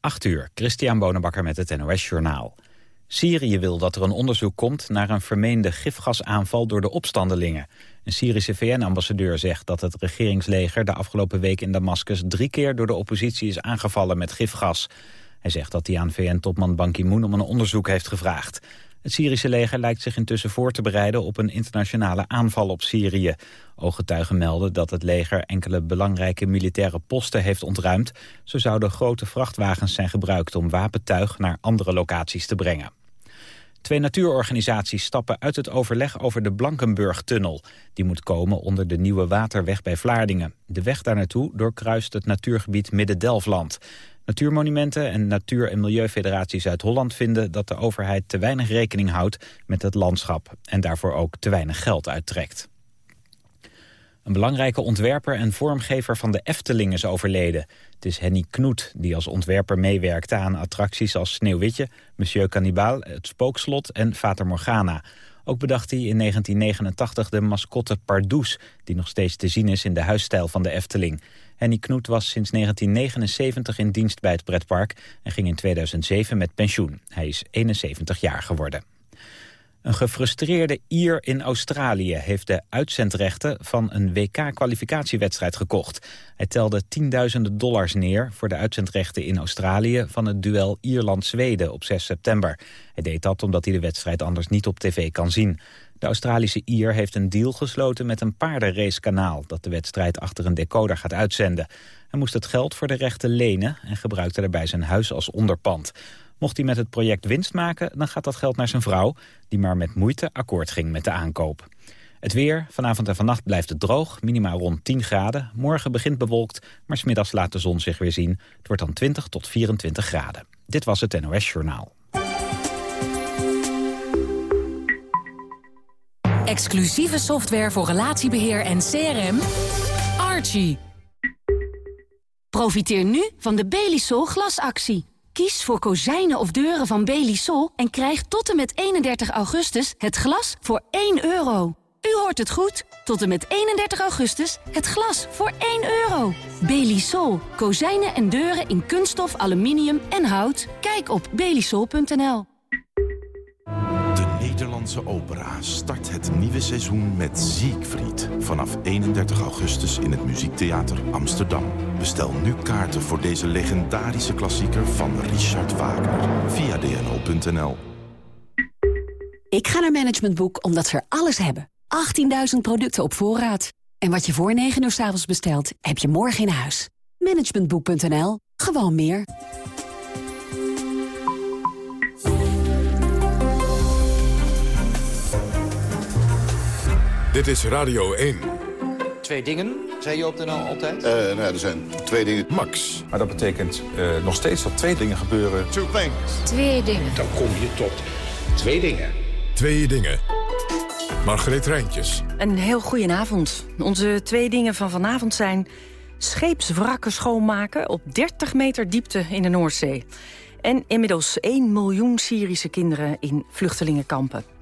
8 uur, Christian Bonenbakker met het NOS Journaal. Syrië wil dat er een onderzoek komt naar een vermeende gifgasaanval door de opstandelingen. Een Syrische VN-ambassadeur zegt dat het regeringsleger de afgelopen week in Damascus drie keer door de oppositie is aangevallen met gifgas. Hij zegt dat hij aan VN-topman Ban Ki-moon om een onderzoek heeft gevraagd. Het Syrische leger lijkt zich intussen voor te bereiden op een internationale aanval op Syrië. Ooggetuigen melden dat het leger enkele belangrijke militaire posten heeft ontruimd. Zo zouden grote vrachtwagens zijn gebruikt om wapentuig naar andere locaties te brengen. Twee natuurorganisaties stappen uit het overleg over de Blankenburg-tunnel. Die moet komen onder de nieuwe waterweg bij Vlaardingen. De weg daar naartoe doorkruist het natuurgebied Midden-Delfland. Natuurmonumenten en Natuur- en Milieufederatie Zuid-Holland vinden dat de overheid te weinig rekening houdt met het landschap en daarvoor ook te weinig geld uittrekt. Een belangrijke ontwerper en vormgever van de Efteling is overleden. Het is Henny Knoet, die als ontwerper meewerkte aan attracties als Sneeuwwitje, Monsieur Cannibal, het Spookslot en Vater Morgana. Ook bedacht hij in 1989 de mascotte Pardoes, die nog steeds te zien is in de huisstijl van de Efteling. Henny Knoet was sinds 1979 in dienst bij het pretpark en ging in 2007 met pensioen. Hij is 71 jaar geworden. Een gefrustreerde Ier in Australië heeft de uitzendrechten van een WK-kwalificatiewedstrijd gekocht. Hij telde tienduizenden dollars neer voor de uitzendrechten in Australië van het duel Ierland-Zweden op 6 september. Hij deed dat omdat hij de wedstrijd anders niet op tv kan zien. De Australische Ier heeft een deal gesloten met een paardenracekanaal... dat de wedstrijd achter een decoder gaat uitzenden. Hij moest het geld voor de rechten lenen en gebruikte daarbij zijn huis als onderpand. Mocht hij met het project winst maken, dan gaat dat geld naar zijn vrouw... die maar met moeite akkoord ging met de aankoop. Het weer, vanavond en vannacht blijft het droog, minimaal rond 10 graden. Morgen begint bewolkt, maar smiddags laat de zon zich weer zien. Het wordt dan 20 tot 24 graden. Dit was het NOS Journaal. Exclusieve software voor relatiebeheer en CRM. Archie. Profiteer nu van de Belisol glasactie. Kies voor kozijnen of deuren van Belisol en krijg tot en met 31 augustus het glas voor 1 euro. U hoort het goed. Tot en met 31 augustus het glas voor 1 euro. Belisol. Kozijnen en deuren in kunststof, aluminium en hout. Kijk op belisol.nl. Nederlandse opera start het nieuwe seizoen met Siegfried. Vanaf 31 augustus in het Muziektheater Amsterdam. Bestel nu kaarten voor deze legendarische klassieker van Richard Wagner. Via dno.nl Ik ga naar Management Boek omdat ze er alles hebben. 18.000 producten op voorraad. En wat je voor 9 uur s avonds bestelt, heb je morgen in huis. Managementboek.nl. Gewoon meer. Dit is Radio 1. Twee dingen, zei je op de NL altijd? Uh, nou, er zijn twee dingen. Max. Maar dat betekent uh, nog steeds dat twee dingen gebeuren. Two things. Twee dingen. Dan kom je tot twee dingen. Twee dingen. Margreet Rijntjes. Een heel goedenavond. Onze twee dingen van vanavond zijn... scheepswrakken schoonmaken op 30 meter diepte in de Noordzee. En inmiddels 1 miljoen Syrische kinderen in vluchtelingenkampen.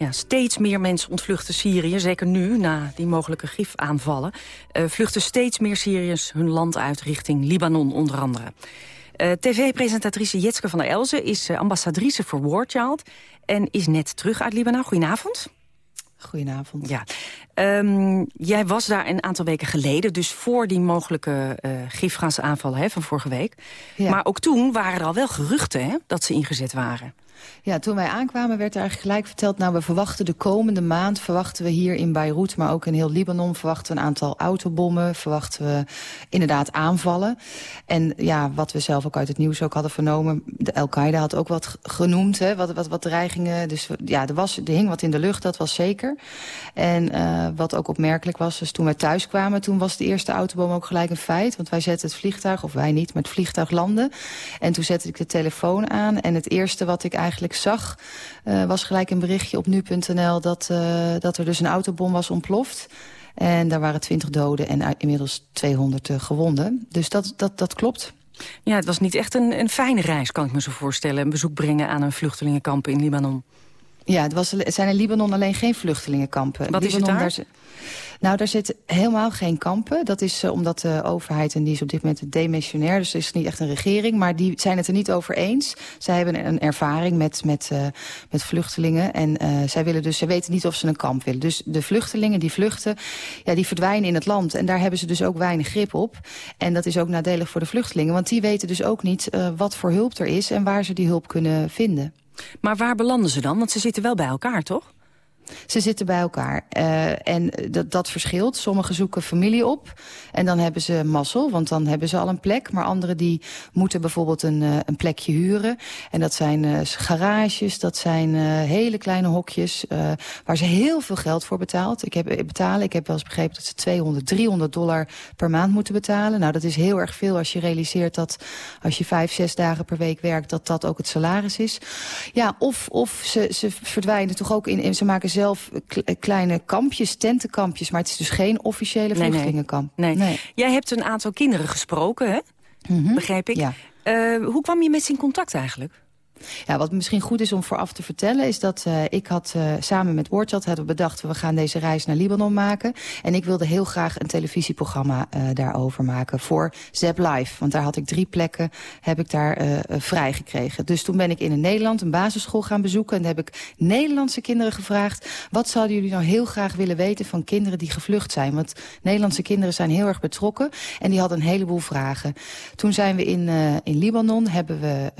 Ja, steeds meer mensen ontvluchten Syrië, zeker nu, na die mogelijke gifaanvallen. Uh, vluchten steeds meer Syriërs hun land uit richting Libanon onder andere. Uh, TV-presentatrice Jetske van der Elzen is uh, ambassadrice voor War Child... en is net terug uit Libanon. Goedenavond. Goedenavond. Ja. Um, jij was daar een aantal weken geleden, dus voor die mogelijke uh, gifgasaanvallen hè, van vorige week. Ja. Maar ook toen waren er al wel geruchten hè, dat ze ingezet waren. Ja, toen wij aankwamen werd er eigenlijk gelijk verteld... nou, we verwachten de komende maand, verwachten we hier in Beirut... maar ook in heel Libanon, verwachten we een aantal autobommen... verwachten we inderdaad aanvallen. En ja, wat we zelf ook uit het nieuws ook hadden vernomen... de Al-Qaeda had ook wat genoemd, hè, wat, wat, dreigingen. Dus ja, er, was, er hing wat in de lucht, dat was zeker. En uh, wat ook opmerkelijk was, dus toen wij thuis kwamen... toen was de eerste autobom ook gelijk een feit. Want wij zetten het vliegtuig, of wij niet, maar het vliegtuig landen. En toen zette ik de telefoon aan en het eerste wat ik eigenlijk eigenlijk zag... Uh, was gelijk een berichtje op nu.nl dat, uh, dat er dus een autobom was ontploft. En daar waren 20 doden en inmiddels 200 uh, gewonden. Dus dat, dat, dat klopt. Ja, het was niet echt een, een fijne reis, kan ik me zo voorstellen. Een bezoek brengen aan een vluchtelingenkamp in Libanon. Ja, het, was, het zijn in Libanon alleen geen vluchtelingenkampen. Wat Libanon, is het daar? Nou, daar zitten helemaal geen kampen. Dat is uh, omdat de overheid, en die is op dit moment demissionair... dus het is niet echt een regering, maar die zijn het er niet over eens. Zij hebben een ervaring met, met, uh, met vluchtelingen. En uh, zij, willen dus, zij weten niet of ze een kamp willen. Dus de vluchtelingen die vluchten, ja, die verdwijnen in het land. En daar hebben ze dus ook weinig grip op. En dat is ook nadelig voor de vluchtelingen. Want die weten dus ook niet wat voor hulp er is... en waar ze die hulp kunnen vinden. Maar waar belanden ze dan? Want ze zitten wel bij elkaar, toch? Ze zitten bij elkaar. Uh, en dat, dat verschilt. Sommigen zoeken familie op. En dan hebben ze mazzel, want dan hebben ze al een plek. Maar anderen die moeten bijvoorbeeld een, uh, een plekje huren. En dat zijn uh, garages, dat zijn hele kleine hokjes... waar ze heel veel geld voor betaalt. Ik heb, betalen. Ik heb wel eens begrepen dat ze 200, 300 dollar per maand moeten betalen. Nou, dat is heel erg veel als je realiseert dat als je vijf, zes dagen per week werkt... dat dat ook het salaris is. Ja, of, of ze, ze verdwijnen toch ook in... in ze maken zelf kleine kampjes, tentenkampjes... maar het is dus geen officiële vluchtelingenkamp. Nee, nee. nee. Jij hebt een aantal kinderen gesproken, hè? Mm -hmm. begrijp ik. Ja. Uh, hoe kwam je met ze in contact eigenlijk? Ja, wat misschien goed is om vooraf te vertellen... is dat uh, ik had uh, samen met Wordchat hadden bedacht... we gaan deze reis naar Libanon maken. En ik wilde heel graag een televisieprogramma uh, daarover maken... voor Zep Live. Want daar had ik drie plekken heb ik daar vrij gekregen. Dus toen ben ik in Nederland een basisschool gaan bezoeken... en heb ik Nederlandse kinderen gevraagd... wat zouden jullie nou heel graag willen weten van kinderen die gevlucht zijn? Want Nederlandse kinderen zijn heel erg betrokken... en die hadden een heleboel vragen. Toen zijn we in, in Libanon, hebben we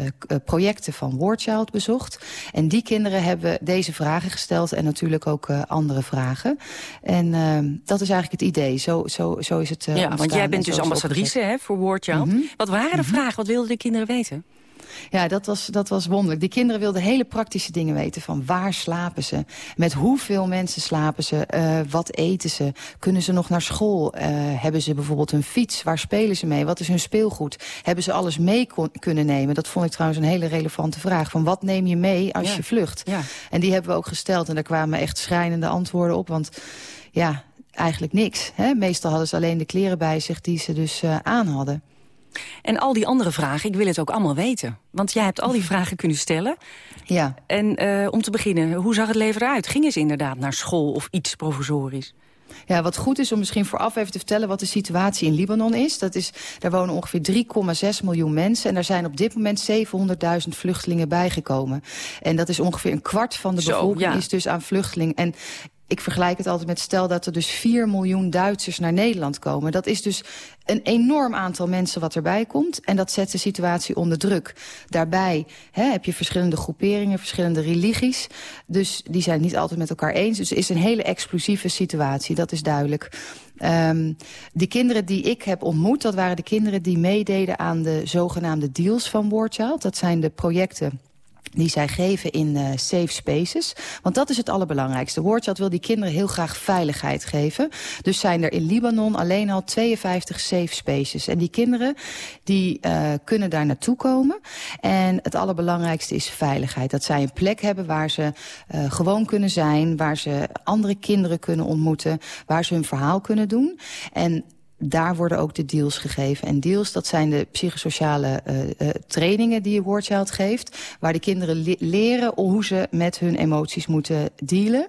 projecten van van Warchild bezocht. En die kinderen hebben deze vragen gesteld en natuurlijk ook uh, andere vragen. En uh, dat is eigenlijk het idee. Zo, zo, zo is het uh, Ja, want jij bent dus ambassadrice hè, voor Warchild. Mm -hmm. Wat waren de mm -hmm. vragen? Wat wilden de kinderen weten? Ja, dat was, dat was wonderlijk. Die kinderen wilden hele praktische dingen weten. Van waar slapen ze? Met hoeveel mensen slapen ze? Uh, wat eten ze? Kunnen ze nog naar school? Uh, hebben ze bijvoorbeeld een fiets? Waar spelen ze mee? Wat is hun speelgoed? Hebben ze alles mee kon, kunnen nemen? Dat vond ik trouwens een hele relevante vraag. Van wat neem je mee als ja. je vlucht? Ja. En die hebben we ook gesteld. En daar kwamen echt schrijnende antwoorden op. Want ja, eigenlijk niks. Hè? Meestal hadden ze alleen de kleren bij zich die ze dus uh, aan hadden. En al die andere vragen, ik wil het ook allemaal weten. Want jij hebt al die vragen kunnen stellen. Ja. En uh, om te beginnen, hoe zag het leven eruit? Gingen ze inderdaad naar school of iets provisorisch? Ja, wat goed is om misschien vooraf even te vertellen wat de situatie in Libanon is. Dat is daar wonen ongeveer 3,6 miljoen mensen. En daar zijn op dit moment 700.000 vluchtelingen bijgekomen. En dat is ongeveer een kwart van de Zo, bevolking ja. is dus aan vluchtelingen. En ik vergelijk het altijd met stel dat er dus 4 miljoen Duitsers naar Nederland komen. Dat is dus een enorm aantal mensen wat erbij komt. En dat zet de situatie onder druk. Daarbij hè, heb je verschillende groeperingen, verschillende religies. Dus die zijn niet altijd met elkaar eens. Dus het is een hele explosieve situatie, dat is duidelijk. Um, de kinderen die ik heb ontmoet, dat waren de kinderen die meededen aan de zogenaamde deals van Warchild. Dat zijn de projecten die zij geven in uh, safe spaces. Want dat is het allerbelangrijkste. Warchild wil die kinderen heel graag veiligheid geven. Dus zijn er in Libanon alleen al 52 safe spaces. En die kinderen die uh, kunnen daar naartoe komen. En het allerbelangrijkste is veiligheid. Dat zij een plek hebben waar ze uh, gewoon kunnen zijn. Waar ze andere kinderen kunnen ontmoeten. Waar ze hun verhaal kunnen doen. En daar worden ook de deals gegeven. En deals, dat zijn de psychosociale uh, uh, trainingen die je Wordchild geeft... waar de kinderen le leren hoe ze met hun emoties moeten dealen...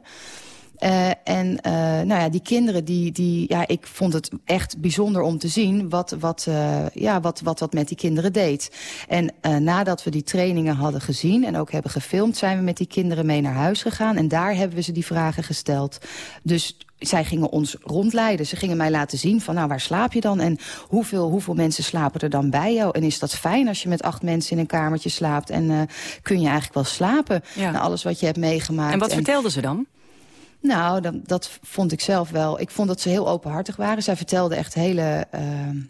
Uh, en nou ja, die kinderen, die, die, ja, ik vond het echt bijzonder om te zien wat, wat, ja, wat, wat, wat met die kinderen deed. En nadat we die trainingen hadden gezien en ook hebben gefilmd... zijn we met die kinderen mee naar huis gegaan. En daar hebben we ze die vragen gesteld. Dus zij gingen ons rondleiden. Ze gingen mij laten zien van, nou, waar slaap je dan? En hoeveel, hoeveel mensen slapen er dan bij jou? En is dat fijn als je met acht mensen in een kamertje slaapt? En uh, kun je eigenlijk wel slapen? Ja. Nou, alles wat je hebt meegemaakt. En wat vertelden ze dan? Nou, dat, dat vond ik zelf wel. Ik vond dat ze heel openhartig waren. Zij vertelden echt hele uh,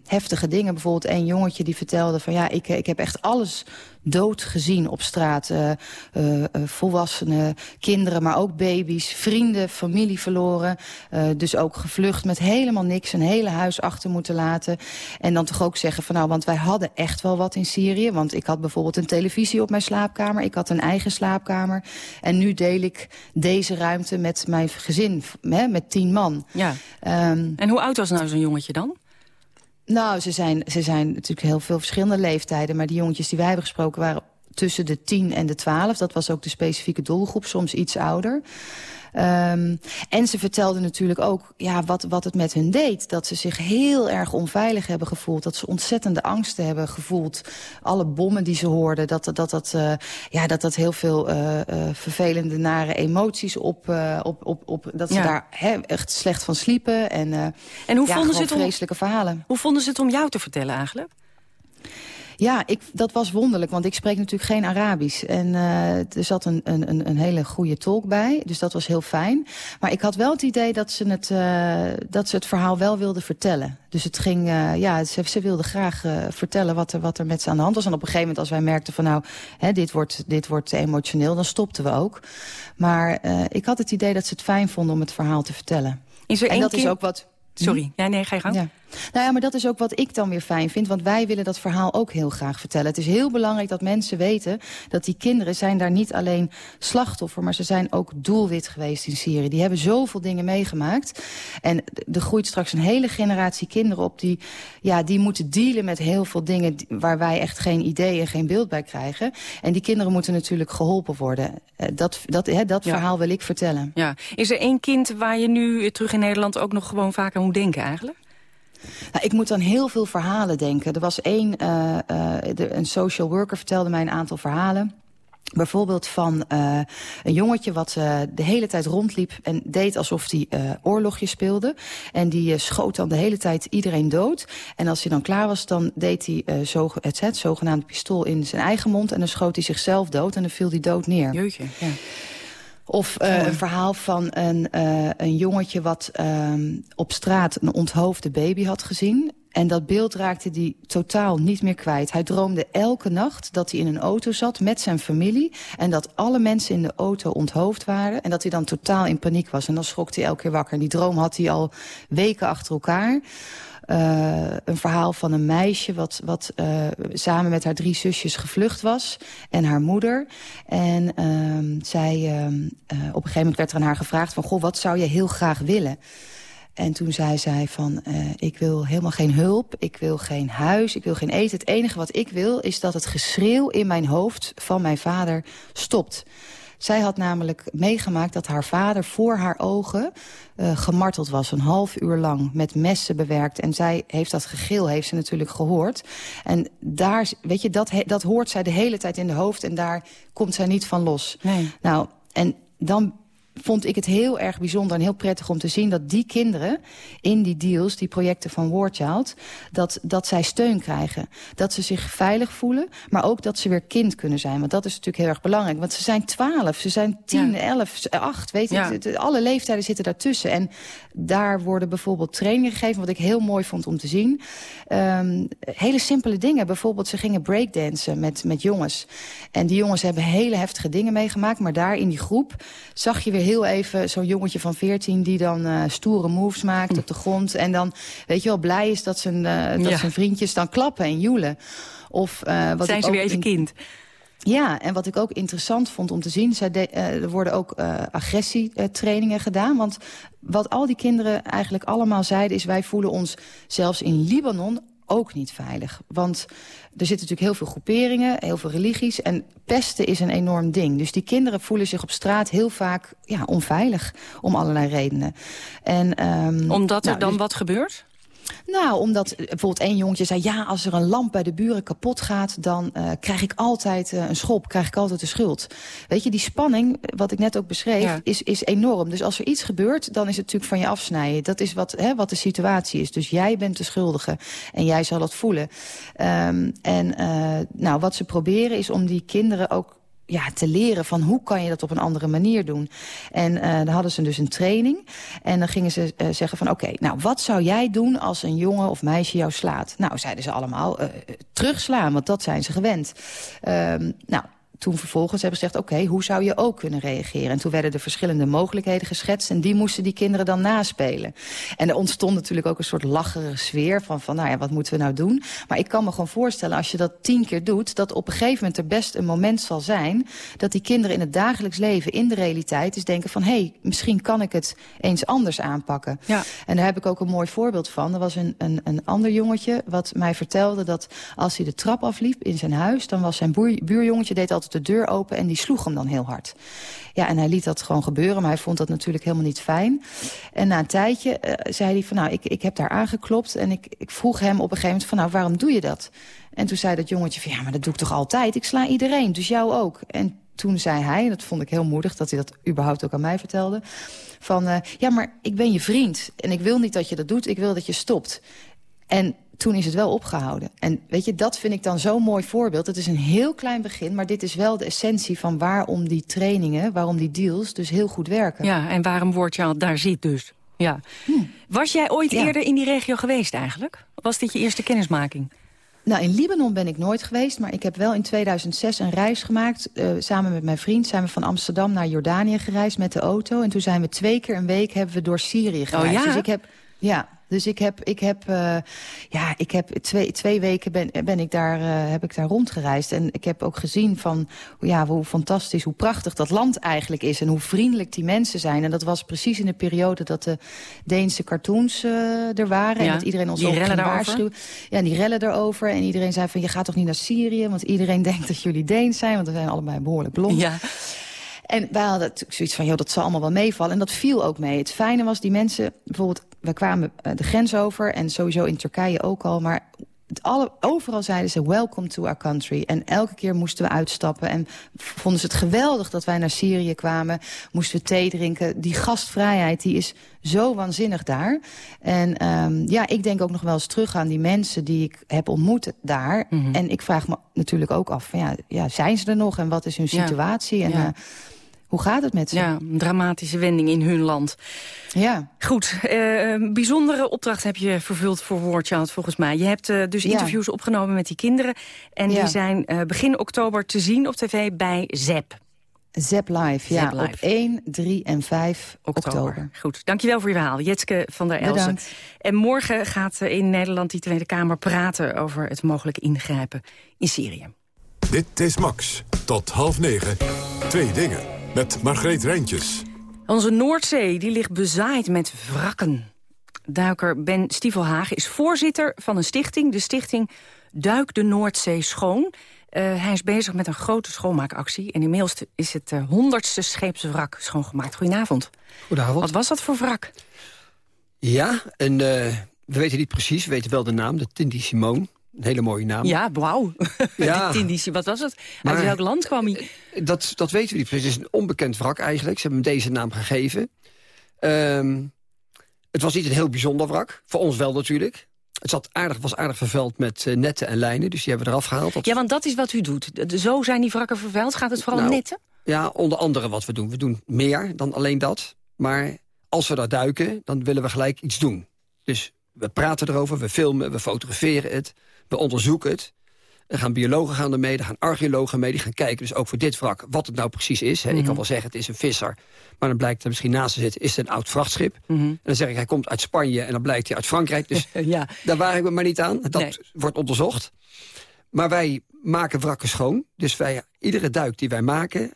heftige dingen. Bijvoorbeeld een jongetje die vertelde van... ja, ik, ik heb echt alles dood gezien op straat. Uh, uh, volwassenen, kinderen, maar ook baby's, vrienden, familie verloren. Dus ook gevlucht met helemaal niks, een hele huis achter moeten laten. En dan toch ook zeggen van nou, want wij hadden echt wel wat in Syrië. Want ik had bijvoorbeeld een televisie op mijn slaapkamer. Ik had een eigen slaapkamer. En nu deel ik deze ruimte met mijn gezin, hè, met tien man. Ja. Um, en hoe oud was nou zo'n jongetje dan? Nou, ze zijn, ze zijn natuurlijk heel veel verschillende leeftijden. Maar die jongetjes die wij hebben gesproken waren tussen de 10 en de 12. Dat was ook de specifieke doelgroep, soms iets ouder. Um, en ze vertelde natuurlijk ook ja, wat, wat het met hun deed. Dat ze zich heel erg onveilig hebben gevoeld. Dat ze ontzettende angsten hebben gevoeld. Alle bommen die ze hoorden. Dat dat, dat, uh, ja, dat, dat heel veel uh, uh, vervelende, nare emoties op... op, op, op dat ze ja. daar he, echt slecht van sliepen. En, en hoe ja, vonden ze het om, vreselijke verhalen. Hoe vonden ze het om jou te vertellen eigenlijk? Ja, ik, dat was wonderlijk, want ik spreek natuurlijk geen Arabisch. En uh, er zat een, een, een hele goede tolk bij, dus dat was heel fijn. Maar ik had wel het idee dat ze het, uh, dat ze het verhaal wel wilden vertellen. Dus het ging, uh, ja, ze, ze wilden graag vertellen wat er, wat er met ze aan de hand was. En op een gegeven moment als wij merkten van nou, hè, dit, wordt, dit wordt emotioneel, dan stopten we ook. Maar ik had het idee dat ze het fijn vonden om het verhaal te vertellen. Is er en dat keer... is ook wat... Sorry, hm? ja, nee, ga je gang. Ja. Nou ja, maar dat is ook wat ik dan weer fijn vind. Want wij willen dat verhaal ook heel graag vertellen. Het is heel belangrijk dat mensen weten dat die kinderen zijn daar niet alleen slachtoffer... maar ze zijn ook doelwit geweest in Syrië. Die hebben zoveel dingen meegemaakt. En er groeit straks een hele generatie kinderen op... die, ja, die moeten dealen met heel veel dingen waar wij echt geen idee en geen beeld bij krijgen. En die kinderen moeten natuurlijk geholpen worden. Dat, dat, hè, dat ja. verhaal wil ik vertellen. Ja. Is er één kind waar je nu terug in Nederland ook nog gewoon vaak aan moet denken eigenlijk? Nou, ik moet aan heel veel verhalen denken. Er was één, uh, uh, de, een social worker vertelde mij een aantal verhalen. Bijvoorbeeld van uh, een jongetje wat uh, de hele tijd rondliep en deed alsof hij uh, oorlogje speelde. En die schoot dan de hele tijd iedereen dood. En als hij dan klaar was, dan deed hij zo, het, het zogenaamde pistool in zijn eigen mond. En dan schoot hij zichzelf dood en dan viel hij dood neer. Jeetje, ja. Of uh, een verhaal van een, uh, een jongetje wat uh, op straat een onthoofde baby had gezien. En dat beeld raakte hij totaal niet meer kwijt. Hij droomde elke nacht dat hij in een auto zat met zijn familie... en dat alle mensen in de auto onthoofd waren... en dat hij dan totaal in paniek was. En dan schrok hij elke keer wakker. En die droom had hij al weken achter elkaar... Uh, een verhaal van een meisje wat, wat uh, samen met haar drie zusjes gevlucht was. En haar moeder. En uh, zij, uh, op een gegeven moment werd er aan haar gevraagd van... goh, wat zou je heel graag willen? En toen zei zij van, ik wil helemaal geen hulp, ik wil geen huis, ik wil geen eten. Het enige wat ik wil is dat het geschreeuw in mijn hoofd van mijn vader stopt. Zij had namelijk meegemaakt dat haar vader voor haar ogen uh, gemarteld was. Een half uur lang met messen bewerkt. En zij heeft dat gegil, heeft ze natuurlijk gehoord. En daar, weet je, dat, dat hoort zij de hele tijd in de hoofd. En daar komt zij niet van los. Nee. Nou, en dan vond ik het heel erg bijzonder en heel prettig om te zien... dat die kinderen in die deals, die projecten van Warchild... dat, dat zij steun krijgen. Dat ze zich veilig voelen, maar ook dat ze weer kind kunnen zijn. Want dat is natuurlijk heel erg belangrijk. Want ze zijn twaalf, ze zijn tien, ja. elf, acht, weet je. Ja. Alle leeftijden zitten daartussen. En daar worden bijvoorbeeld trainingen gegeven... wat ik heel mooi vond om te zien. Um, hele simpele dingen. Bijvoorbeeld, ze gingen breakdansen met, met jongens. En die jongens hebben hele heftige dingen meegemaakt... maar daar in die groep zag je weer heel even zo'n jongetje van 14... die dan uh, stoere moves maakt op de grond. En dan, weet je wel, blij is dat zijn, uh, dat ja. zijn vriendjes dan klappen en joelen. Of, uh, wat Zijn ze weer even kind? Ja, en wat ik ook interessant vond om te zien... Zij de, er worden ook uh, agressietrainingen gedaan. Want wat al die kinderen eigenlijk allemaal zeiden... is wij voelen ons zelfs in Libanon ook niet veilig. Want er zitten natuurlijk heel veel groeperingen, heel veel religies... en pesten is een enorm ding. Dus die kinderen voelen zich op straat heel vaak ja, onveilig, om allerlei redenen. En, um, Omdat er nou, dan dus, wat gebeurt? Nou, omdat bijvoorbeeld één jongetje zei... ja, als er een lamp bij de buren kapot gaat... dan uh, krijg ik altijd uh, een schop, krijg ik altijd de schuld. Weet je, die spanning, wat ik net ook beschreef, ja. is, is enorm. Dus als er iets gebeurt, dan is het natuurlijk van je afsnijden. Dat is wat, hè, wat de situatie is. Dus jij bent de schuldige en jij zal het voelen. Um, en uh, nou, wat ze proberen is om die kinderen ook ja, te leren van hoe kan je dat op een andere manier doen. En uh, dan hadden ze dus een training. En dan gingen ze uh, zeggen van oké, nou wat zou jij doen als een jongen of meisje jou slaat? Nou, zeiden ze allemaal uh, terugslaan, want dat zijn ze gewend. Um, nou, toen vervolgens hebben gezegd... oké, hoe zou je ook kunnen reageren? En toen werden de verschillende mogelijkheden geschetst... en die moesten die kinderen dan naspelen. En er ontstond natuurlijk ook een soort lachere sfeer... van, van nou ja, wat moeten we nou doen? Maar ik kan me gewoon voorstellen, als je dat tien keer doet... dat op een gegeven moment er best een moment zal zijn... dat die kinderen in het dagelijks leven, in de realiteit... dus denken van, hé, hey, misschien kan ik het eens anders aanpakken. Ja. En daar heb ik ook een mooi voorbeeld van. Er was een, een, een ander jongetje wat mij vertelde dat als hij de trap afliep in zijn huis... dan was zijn buurjongetje, deed altijd de deur open en die sloeg hem dan heel hard. Ja, en hij liet dat gewoon gebeuren, maar hij vond dat natuurlijk helemaal niet fijn. En na een tijdje uh, zei hij van, nou, ik, ik heb daar aangeklopt... en ik, ik vroeg hem op een gegeven moment van, nou, waarom doe je dat? En toen zei dat jongetje van, ja, maar dat doe ik toch altijd? Ik sla iedereen, dus jou ook. En toen zei hij, en dat vond ik heel moedig... dat hij dat überhaupt ook aan mij vertelde... van, uh, ja, maar ik ben je vriend en ik wil niet dat je dat doet, ik wil dat je stopt. En toen is het wel opgehouden. En weet je, dat vind ik dan zo'n mooi voorbeeld. Het is een heel klein begin, maar dit is wel de essentie van waarom die trainingen, waarom die deals dus heel goed werken. Ja, en waarom word je al daar zit dus. Ja. Hm. Was jij ooit ja. eerder in die regio geweest eigenlijk? Was dit je eerste kennismaking? Nou, in Libanon ben ik nooit geweest, maar ik heb wel in 2006 een reis gemaakt. Uh, samen met mijn vriend zijn we van Amsterdam naar Jordanië gereisd met de auto. En toen zijn we twee keer een week hebben we door Syrië gereisd. Oh ja? Dus ik heb, ja, dus ik heb, ik heb, uh, ja, ik heb twee, twee weken ben, ben ik daar, uh, heb ik daar rondgereisd. En ik heb ook gezien van ja, hoe fantastisch, hoe prachtig dat land eigenlijk is. En hoe vriendelijk die mensen zijn. En dat was precies in de periode dat de Deense cartoons uh, er waren. Ja, en dat iedereen ons ook rellen waarschuwen. Ja, die rellen erover. En iedereen zei van je gaat toch niet naar Syrië? Want iedereen denkt dat jullie Deens zijn. Want we zijn allebei behoorlijk blond. Ja. En wij hadden natuurlijk zoiets van, joh, dat zal allemaal wel meevallen. En dat viel ook mee. Het fijne was, die mensen, bijvoorbeeld, we kwamen uh, de grens over... en sowieso in Turkije ook al, maar... Alle, overal zeiden ze, welcome to our country. En elke keer moesten we uitstappen. En vonden ze het geweldig dat wij naar Syrië kwamen. Moesten we thee drinken. Die gastvrijheid, die is zo waanzinnig daar. En um, ja, ik denk ook nog wel eens terug aan die mensen die ik heb ontmoet daar. Mhm. Mm -hmm. En ik vraag me natuurlijk ook af, van, ja, ja, zijn ze er nog? En wat is hun Ja. situatie? En Ja. uh, hoe gaat het met ze? Ja, een dramatische wending in hun land. Ja. Goed, eh, een bijzondere opdracht heb je vervuld voor Wordchild volgens mij. Je hebt eh, dus Ja. interviews opgenomen met die kinderen. En Ja. die zijn eh, begin oktober te zien op tv bij ZEP. Zep Live, ja, Zep Live. op 1, 3 en 5 oktober. Goed, dankjewel voor je verhaal. Jetske van der Elzen. Bedankt. En morgen gaat in Nederland die Tweede Kamer praten... over het mogelijk ingrijpen in Syrië. Dit is Max. Tot half negen. Twee dingen. Met Margreet Rijntjes. Onze Noordzee die ligt bezaaid met wrakken. Duiker Ben Stiefelhagen is voorzitter van een stichting. De stichting Duik de Noordzee Schoon. Uh, hij is bezig met een grote schoonmaakactie. En inmiddels is het uh, honderdste scheepswrak schoongemaakt. Goedenavond. Goedenavond. Wat was dat voor wrak? Ja, en uh, we weten niet precies. We weten wel de naam, de Tindy Simone. Een hele mooie naam. Ja, wauw. Ja. Tindici, wat was het? Maar- Uit welk land kwam hij? Dat, dat weten we niet precies. Het is een onbekend wrak eigenlijk. Ze hebben hem deze naam gegeven. Ehm, het was niet een heel bijzonder wrak. Voor ons wel natuurlijk. Het zat aardig, was aardig vervuild met eh, netten en lijnen. Dus die hebben we eraf gehaald. Dat- Ja, want dat is wat u doet. Zo zijn die wrakken vervuild. Gaat het vooral Nou, netten? Ja, onder andere wat we doen. We doen meer dan alleen dat. Maar als we daar duiken, dan willen we gelijk iets doen. Dus we praten erover, we filmen, we fotograferen het. We onderzoeken het. Er gaan biologen gaan ermee, er gaan archeologen mee. Die gaan kijken dus ook voor dit wrak wat het nou precies is. Hè. Ik Mhm. kan wel zeggen, het is een visser. Maar dan blijkt er misschien naast te zitten, is het een oud vrachtschip. Mhm. En dan zeg ik, hij komt uit Spanje en dan blijkt hij uit Frankrijk. Dus ja. daar waar ik me maar niet aan. Dat Nee. wordt onderzocht. Maar wij maken wrakken schoon. Dus wij, iedere duik die wij maken...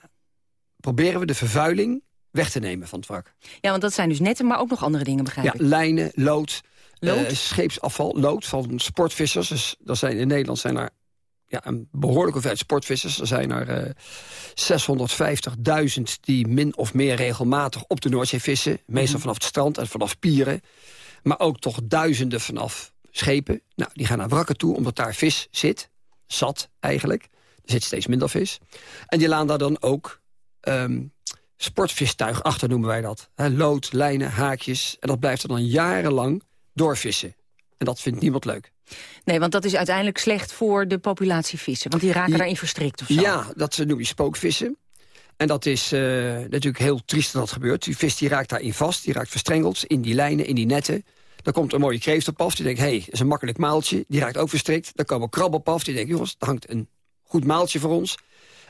proberen we de vervuiling weg te nemen van het wrak. ja, want dat zijn dus netten, maar ook nog andere dingen, begrijp Ja, ik. lijnen, lood, Lood? eh, scheepsafval, lood van sportvissers. Dus dat zijn, in Nederland zijn er ja, een behoorlijke hoeveelheid sportvissers. Er zijn er eh 650.000 die min of meer regelmatig op de Noordzee vissen. Meestal vanaf het strand en vanaf pieren. Maar ook toch duizenden vanaf schepen. Nou, die gaan naar wrakken toe, omdat daar vis zit. Zat eigenlijk. Er zit steeds minder vis. En die laten daar dan ook ehm, sportvistuig achter, noemen wij dat. Lood, lijnen, haakjes. En dat blijft er dan jarenlang doorvissen. En dat vindt niemand leuk. Nee, want dat is uiteindelijk slecht voor de populatie vissen. Want die raken Ja. daarin verstrikt of zo. Ja, dat noem je spookvissen. En dat is eh, natuurlijk heel triest dat dat gebeurt. Die vis die raakt daarin vast, die raakt verstrengeld in die lijnen, in die netten. Dan komt een mooie kreeft op af, die denkt, hé, hey, dat is een makkelijk maaltje. Die raakt ook verstrikt. Dan komen krabben op af, die denken, jongens, er hangt een goed maaltje voor ons.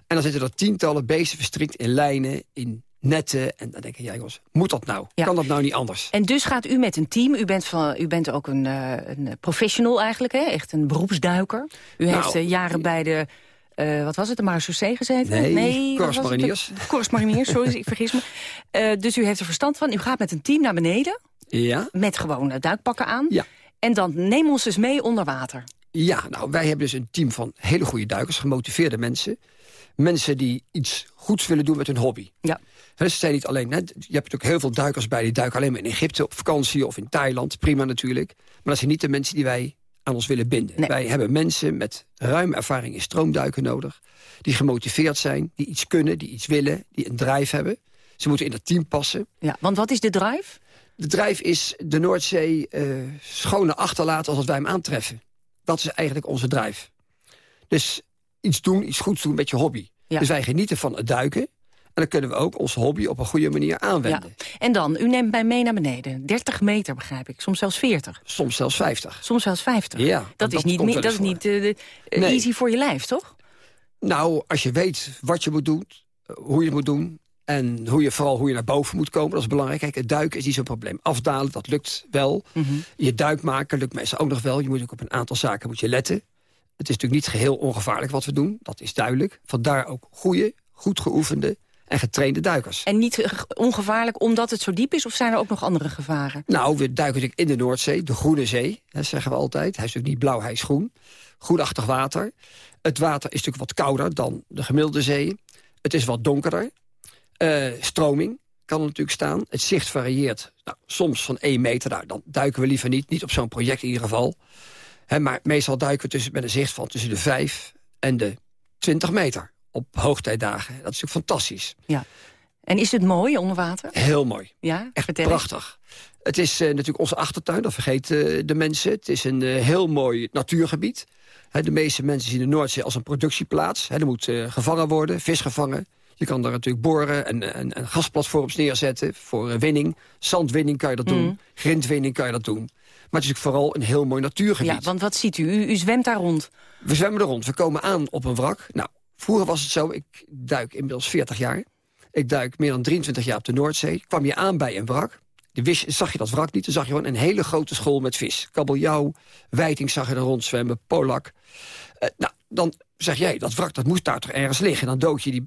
En dan zitten er tientallen beesten verstrikt in lijnen, in netten. En dan denk je, ja jongens, moet dat nou? Kan dat nou niet anders? En dus gaat u met een team, u bent, van, u bent ook een, uh, een professional eigenlijk, hè? echt een beroepsduiker. U Nou, heeft uh, jaren bij de, uh, wat was het, de Marseillais gezeten? Nee, nee Corps Mariniers. Corps Mariniers, sorry, ik vergis me. dus u heeft er verstand van, u gaat met een team naar beneden. Ja. Met gewoon duikpakken aan. Ja. En dan neem ons dus mee onder water. Ja, nou, wij hebben dus een team van hele goede duikers, gemotiveerde mensen. Mensen die iets goeds willen doen met hun hobby. Ja. He, ze zijn niet alleen, je hebt natuurlijk heel veel duikers bij... die duiken alleen maar in Egypte op vakantie of in Thailand. Prima natuurlijk. Maar dat zijn niet de mensen die wij aan ons willen binden. Nee. Wij hebben mensen met ruime ervaring in stroomduiken nodig. Die gemotiveerd zijn, die iets kunnen, die iets willen, die een drive hebben. Ze moeten in dat team passen. Ja, want wat is de drive? De drive is de Noordzee uh, schone achterlaten als wij hem aantreffen. Dat is eigenlijk onze drive. Dus iets doen, iets goeds doen met je hobby. Ja. Dus wij genieten van het duiken. En dan kunnen we ook ons hobby op een goede manier aanwenden. Ja. En dan, u neemt mij mee naar beneden. 30 meter begrijp ik, soms zelfs 40. Soms zelfs 50. Soms zelfs 50. Ja, dat, dat is niet, dat is niet uh, nee. easy voor je lijf, toch? Nou, als je weet wat je moet doen, hoe je het moet doen... En hoe je, vooral hoe je naar boven moet komen, dat is belangrijk. Kijk, het duiken is niet zo'n probleem. Afdalen, dat lukt wel. Mm -hmm. Je duik maken lukt meestal ook nog wel. Je moet ook op een aantal zaken moet je letten. Het is natuurlijk niet geheel ongevaarlijk wat we doen. Dat is duidelijk. Vandaar ook goede, goed geoefende en getrainde duikers. En niet ongevaarlijk omdat het zo diep is? Of zijn er ook nog andere gevaren? Nou, we duiken natuurlijk in de Noordzee, de Groene Zee. Dat zeggen we altijd. Hij is natuurlijk niet blauw, hij is groen. Groenachtig water. Het water is natuurlijk wat kouder dan de gemiddelde zeeën. Het is wat donkerder. Uh, stroming kan er natuurlijk staan. Het zicht varieert nou, soms van 1 meter. Nou, dan duiken we liever niet. Niet op zo'n project in ieder geval. He, maar meestal duiken we tussen, met een zicht van tussen de 5 en de 20 meter. Op hoogtijdagen. Dat is natuurlijk fantastisch. Ja. En is het mooi onder water? Heel mooi. Ja, Echt prachtig. Het is uh, natuurlijk onze achtertuin, dat vergeten uh, de mensen. Het is een uh, heel mooi natuurgebied. He, de meeste mensen zien de Noordzee als een productieplaats. He, er moet gevangen worden, vis gevangen. Je kan daar natuurlijk boren en, en, en gasplatforms neerzetten voor winning. Zandwinning kan je dat doen, Mm. grindwinning kan je dat doen. Maar het is vooral een heel mooi natuurgebied. Ja, want wat ziet u? u? U zwemt daar rond. We zwemmen er rond, we komen aan op een wrak. Nou, vroeger was het zo, ik duik inmiddels 40 jaar. Ik duik meer dan 23 jaar op de Noordzee. Kwam je aan bij een wrak. De wis, zag je dat wrak niet, dan zag je gewoon een hele grote school met vis. Kabeljauw, wijting zag je er rondzwemmen, polak. Uh, nou, dan zeg jij, dat wrak dat moest daar toch ergens liggen. Dan dood je die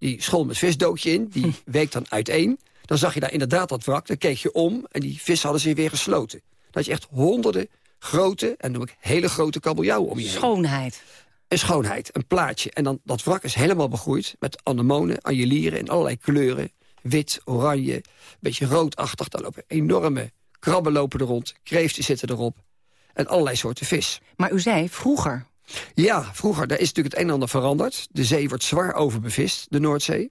die school met vis dood je in, die hm. week dan uiteen. Dan zag je daar inderdaad dat wrak, dan keek je om... en die vis hadden zich weer gesloten. Dat je echt honderden grote, en noem ik hele grote kabeljauw om je heen. Schoonheid. Een schoonheid, een plaatje. En dan dat wrak is helemaal begroeid met anemonen, anjelieren... in allerlei kleuren, wit, oranje, beetje roodachtig. Daar lopen enorme krabben lopen er rond, kreeften zitten erop... en allerlei soorten vis. Maar u zei vroeger, ja, vroeger, daar is natuurlijk het een en ander veranderd. De zee wordt zwaar overbevist, de Noordzee.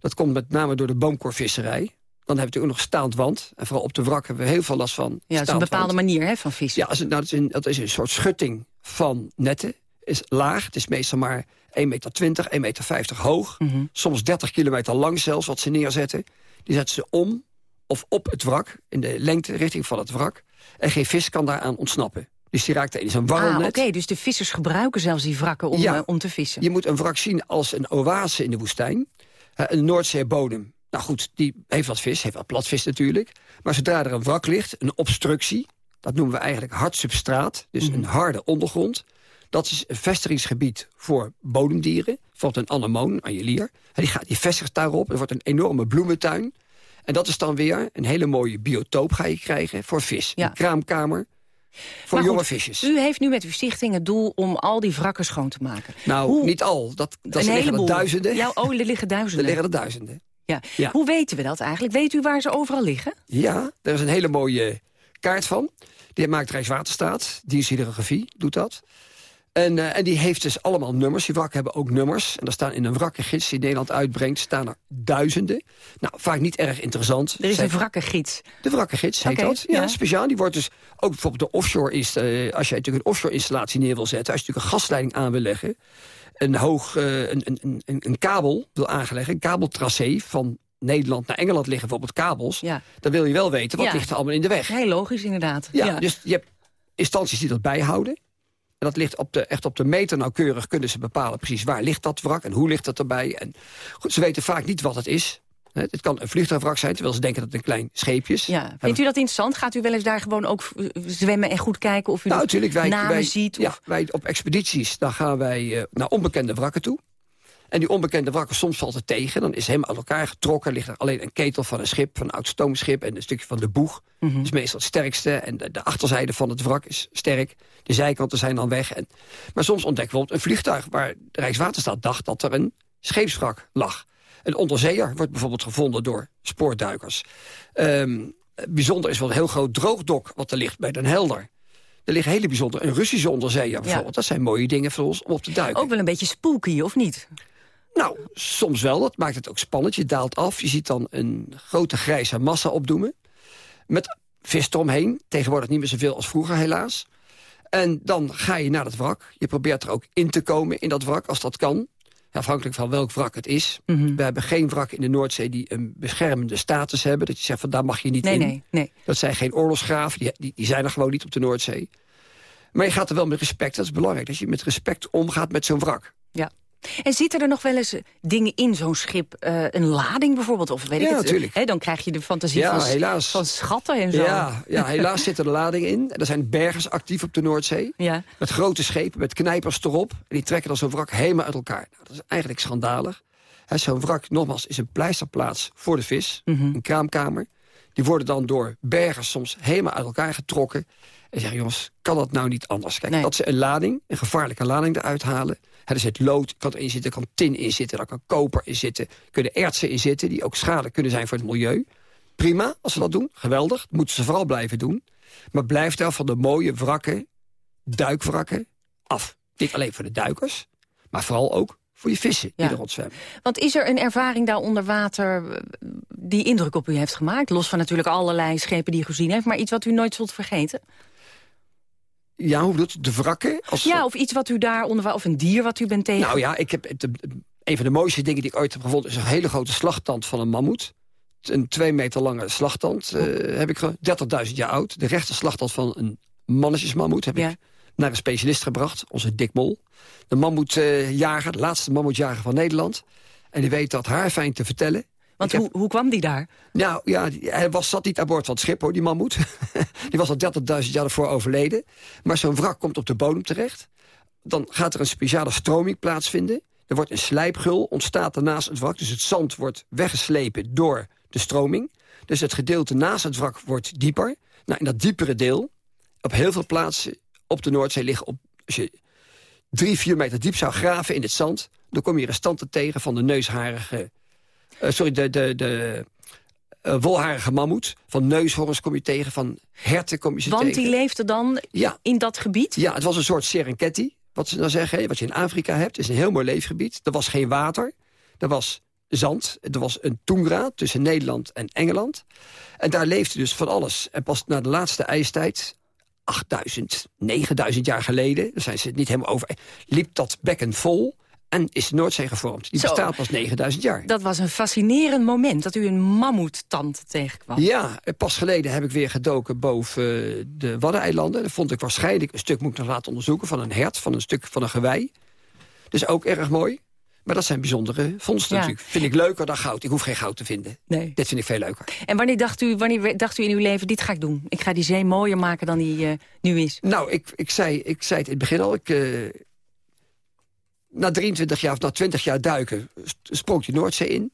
Dat komt met name door de boomkorvisserij. Dan hebben we natuurlijk nog staand wand. En vooral op de wrak hebben we heel veel last van Ja, dat is een bepaalde manier hè, van vissen. Ja, nou, dat, is een, dat is een soort schutting van netten. Is laag, het is meestal maar 1,20 meter, 1,50 meter hoog. Mm -hmm. Soms 30 kilometer lang zelfs, wat ze neerzetten. Die zetten ze om of op het wrak, in de lengte, richting van het wrak. En geen vis kan daaraan ontsnappen. Dus die raakt in zo'n warrelnet. Ah, oké, okay, dus de vissers gebruiken zelfs die wrakken om, ja, uh, om te vissen. Je moet een wrak zien als een oase in de woestijn. Uh, een Noordzeebodem. Nou goed, die heeft wat vis, heeft wat platvis natuurlijk. Maar zodra er een wrak ligt, een obstructie... dat noemen we eigenlijk hard substraat, dus mm. een harde ondergrond... dat is een vestigingsgebied voor bodemdieren. Bijvoorbeeld een anemoon, anjelier. Die, gaat, die vestigt daarop, er wordt een enorme bloementuin... En dat is dan weer een hele mooie biotoop ga je krijgen voor vis. Ja. Een kraamkamer, voor maar jonge goed, visjes. U heeft nu met uw stichting het doel om al die wrakken schoon te maken. Nou, Hoe, niet al. Dat, dat een liggen er duizenden. Ja, oh, er liggen Er duizenden. liggen er duizenden. Ja. Ja. Hoe weten we dat eigenlijk? Weet u waar ze overal liggen? Ja, er is een hele mooie kaart van. Die maakt Rijkswaterstaat. Dienshydrografie doet dat. En, uh, en die heeft dus allemaal nummers. Die wrakken hebben ook nummers. En daar staan in een wrakkengids die Nederland uitbrengt... staan er duizenden. Nou, vaak niet erg interessant. Er is Zij- een wrakkengids. De wrakkengids heet Oké, dat. Ja, ja. speciaal. Die wordt dus ook bijvoorbeeld de offshore... Is, eh, als je natuurlijk een offshore installatie neer wil zetten... als je natuurlijk een gasleiding aan wil leggen... een, hoog, eh, een, een, een, een kabel wil aangeleggen... een kabeltracé van Nederland naar Engeland liggen bijvoorbeeld kabels... Ja. dan wil je wel weten wat Ja. ligt er allemaal in de weg. Heel logisch inderdaad. Ja, dus je hebt instanties die dat bijhouden. Dat ligt op de, echt op de meter nauwkeurig kunnen ze bepalen precies waar ligt dat wrak en hoe ligt dat erbij. En goed, ze weten vaak niet wat het is. Het kan een vliegtuigwrak zijn, terwijl ze denken dat het een klein scheepje is. Ja. Vindt u dat interessant? Gaat u wel eens daar gewoon ook zwemmen en goed kijken of u nou, natuurlijk, wij, namen wij, ziet? Of... Ja, wij op expedities, dan gaan wij uh, naar onbekende wrakken toe. En die onbekende wrakken, soms valt het tegen. Dan is helemaal uit elkaar getrokken. ligt er alleen een ketel van een schip, van een oud stoomschip... en een stukje van de boeg. Mm -hmm. Dat is meestal het sterkste. En de, de, achterzijde van het wrak is sterk. De zijkanten zijn dan weg. En, maar soms ontdekken we bijvoorbeeld een vliegtuig... waar de Rijkswaterstaat dacht dat er een scheepswrak lag. Een onderzeeër wordt bijvoorbeeld gevonden door spoorduikers. Um, bijzonder is wel een heel groot droogdok wat er ligt bij Den Helder. Er liggen hele bijzonder, een Russische onderzeeër bijvoorbeeld. Ja. Dat zijn mooie dingen voor ons om op te duiken. Ook wel een beetje spooky, of niet? Nou, soms wel. Dat maakt het ook spannend. Je daalt af. Je ziet dan een grote grijze massa opdoemen. Met vis eromheen. Tegenwoordig niet meer zoveel als vroeger, helaas. En dan ga je naar het wrak. Je probeert er ook in te komen in dat wrak, als dat kan. Afhankelijk van welk wrak het is. Mm -hmm. We hebben geen wrak in de Noordzee die een beschermende status hebben. Dat je zegt, van daar mag je niet nee, in. Nee, nee. Dat zijn geen oorlogsgraven. Die, die, die zijn er gewoon niet op de Noordzee. Maar je gaat er wel met respect. Dat is belangrijk. Dat je met respect omgaat met zo'n wrak. Ja. En zitten er nog wel eens dingen in zo'n schip? Uh, een lading bijvoorbeeld? Of weet ja, ik het? natuurlijk. Hè, dan krijg je de fantasie ja, van, helaas. van schatten en zo. Ja, ja helaas zit er een lading in. Er zijn bergers actief op de Noordzee. Ja. Met grote schepen, met knijpers erop. En die trekken dan zo'n wrak helemaal uit elkaar. Nou, dat is eigenlijk schandalig. Zo'n wrak, nogmaals, is een pleisterplaats voor de vis. Mhm. Mm -hmm. Een kraamkamer. Die worden dan door bergers soms helemaal uit elkaar getrokken. En zeggen, jongens, kan dat nou niet anders? Kijk, Nee. dat ze een lading, een gevaarlijke lading eruit halen. Er zit lood, kan erin zitten, er kan tin in zitten, er kan koper in zitten. Er kunnen ertsen in zitten, die ook schadelijk kunnen zijn voor het milieu. Prima, als ze dat doen, geweldig. Dat moeten ze vooral blijven doen. Maar blijf daar van de mooie wrakken, duikwrakken, af. Niet alleen voor de duikers, maar vooral ook voor je vissen die Ja. er rondzwemmen. Want is er een ervaring daar onder water eh, die indruk op u heeft gemaakt? Los van natuurlijk allerlei schepen die u gezien heeft... maar iets wat u nooit zult vergeten? Ja, hoe u? De wrakken? Als Ja, of iets wat u daar onder of een dier wat u bent tegen... Nou ja, ik heb, het- een van de mooiste dingen die ik ooit heb gevonden... is een hele grote slagtand van een mammoet. Een twee meter lange slagtand eh, heb ik ge- 30.000 jaar oud. De rechter slagtand van een mannetjesmammoet heb Ja. ik naar een specialist gebracht. Onze Dick Mol. De mammoetjager, de laatste mammoetjager van Nederland. En die weet dat haarfijn te vertellen. Want hoe, hoe kwam die daar? Nou ja, hij was, zat niet aan boord van het schip, hoor, die mammoet. die was al 30.000 jaar ervoor overleden. Maar zo'n wrak komt op de bodem terecht. Dan gaat er een speciale stroming plaatsvinden. Er wordt een slijpgul, ontstaat er naast het wrak. Dus het zand wordt weggeslepen door de stroming. Dus het gedeelte naast het wrak wordt dieper. Nou, in dat diepere deel, op heel veel plaatsen op de Noordzee liggen... Op, als je drie, vier meter diep zou graven in het zand... dan kom je restanten tegen van de neusharige... eh, sorry, de, de, de eh, wolharige mammoet. Van neushoorns kom je tegen, van herten kom je ze Want tegen. die leefde dan Ja. in dat gebied? Ja, het was een soort Serengeti, wat ze dan zeggen. Wat je in Afrika hebt. Het is een heel mooi leefgebied. Er was geen water. Er was zand. Er was een toendra tussen Nederland en Engeland. En daar leefde dus van alles. En pas na de laatste ijstijd, 8000, 9000 jaar geleden... daar zijn ze het niet helemaal over... liep dat bekken vol en is de Noordzee gevormd. Die Zo. bestaat pas 9000 jaar. Dat was een fascinerend moment, dat u een mammoettand tegenkwam. Ja, pas geleden heb ik weer gedoken boven eh, de Waddeneilanden. Dat vond ik waarschijnlijk een stuk moet ik nog laten onderzoeken... van een hert, van een stuk van een gewei. Dus ook erg mooi. Maar dat zijn bijzondere vondsten Ja. natuurlijk. Vind ik leuker dan goud. Ik hoef geen goud te vinden. Nee. Dit vind ik veel leuker. En wanneer dacht, u, wanneer dacht u in uw leven, dit ga ik doen? Ik ga die zee mooier maken dan die eh, nu is. Nou, ik, ik, zei, ik zei het in het begin al. Ik, eh, na 23 jaar of na 20 jaar duiken sprong die Noordzee in.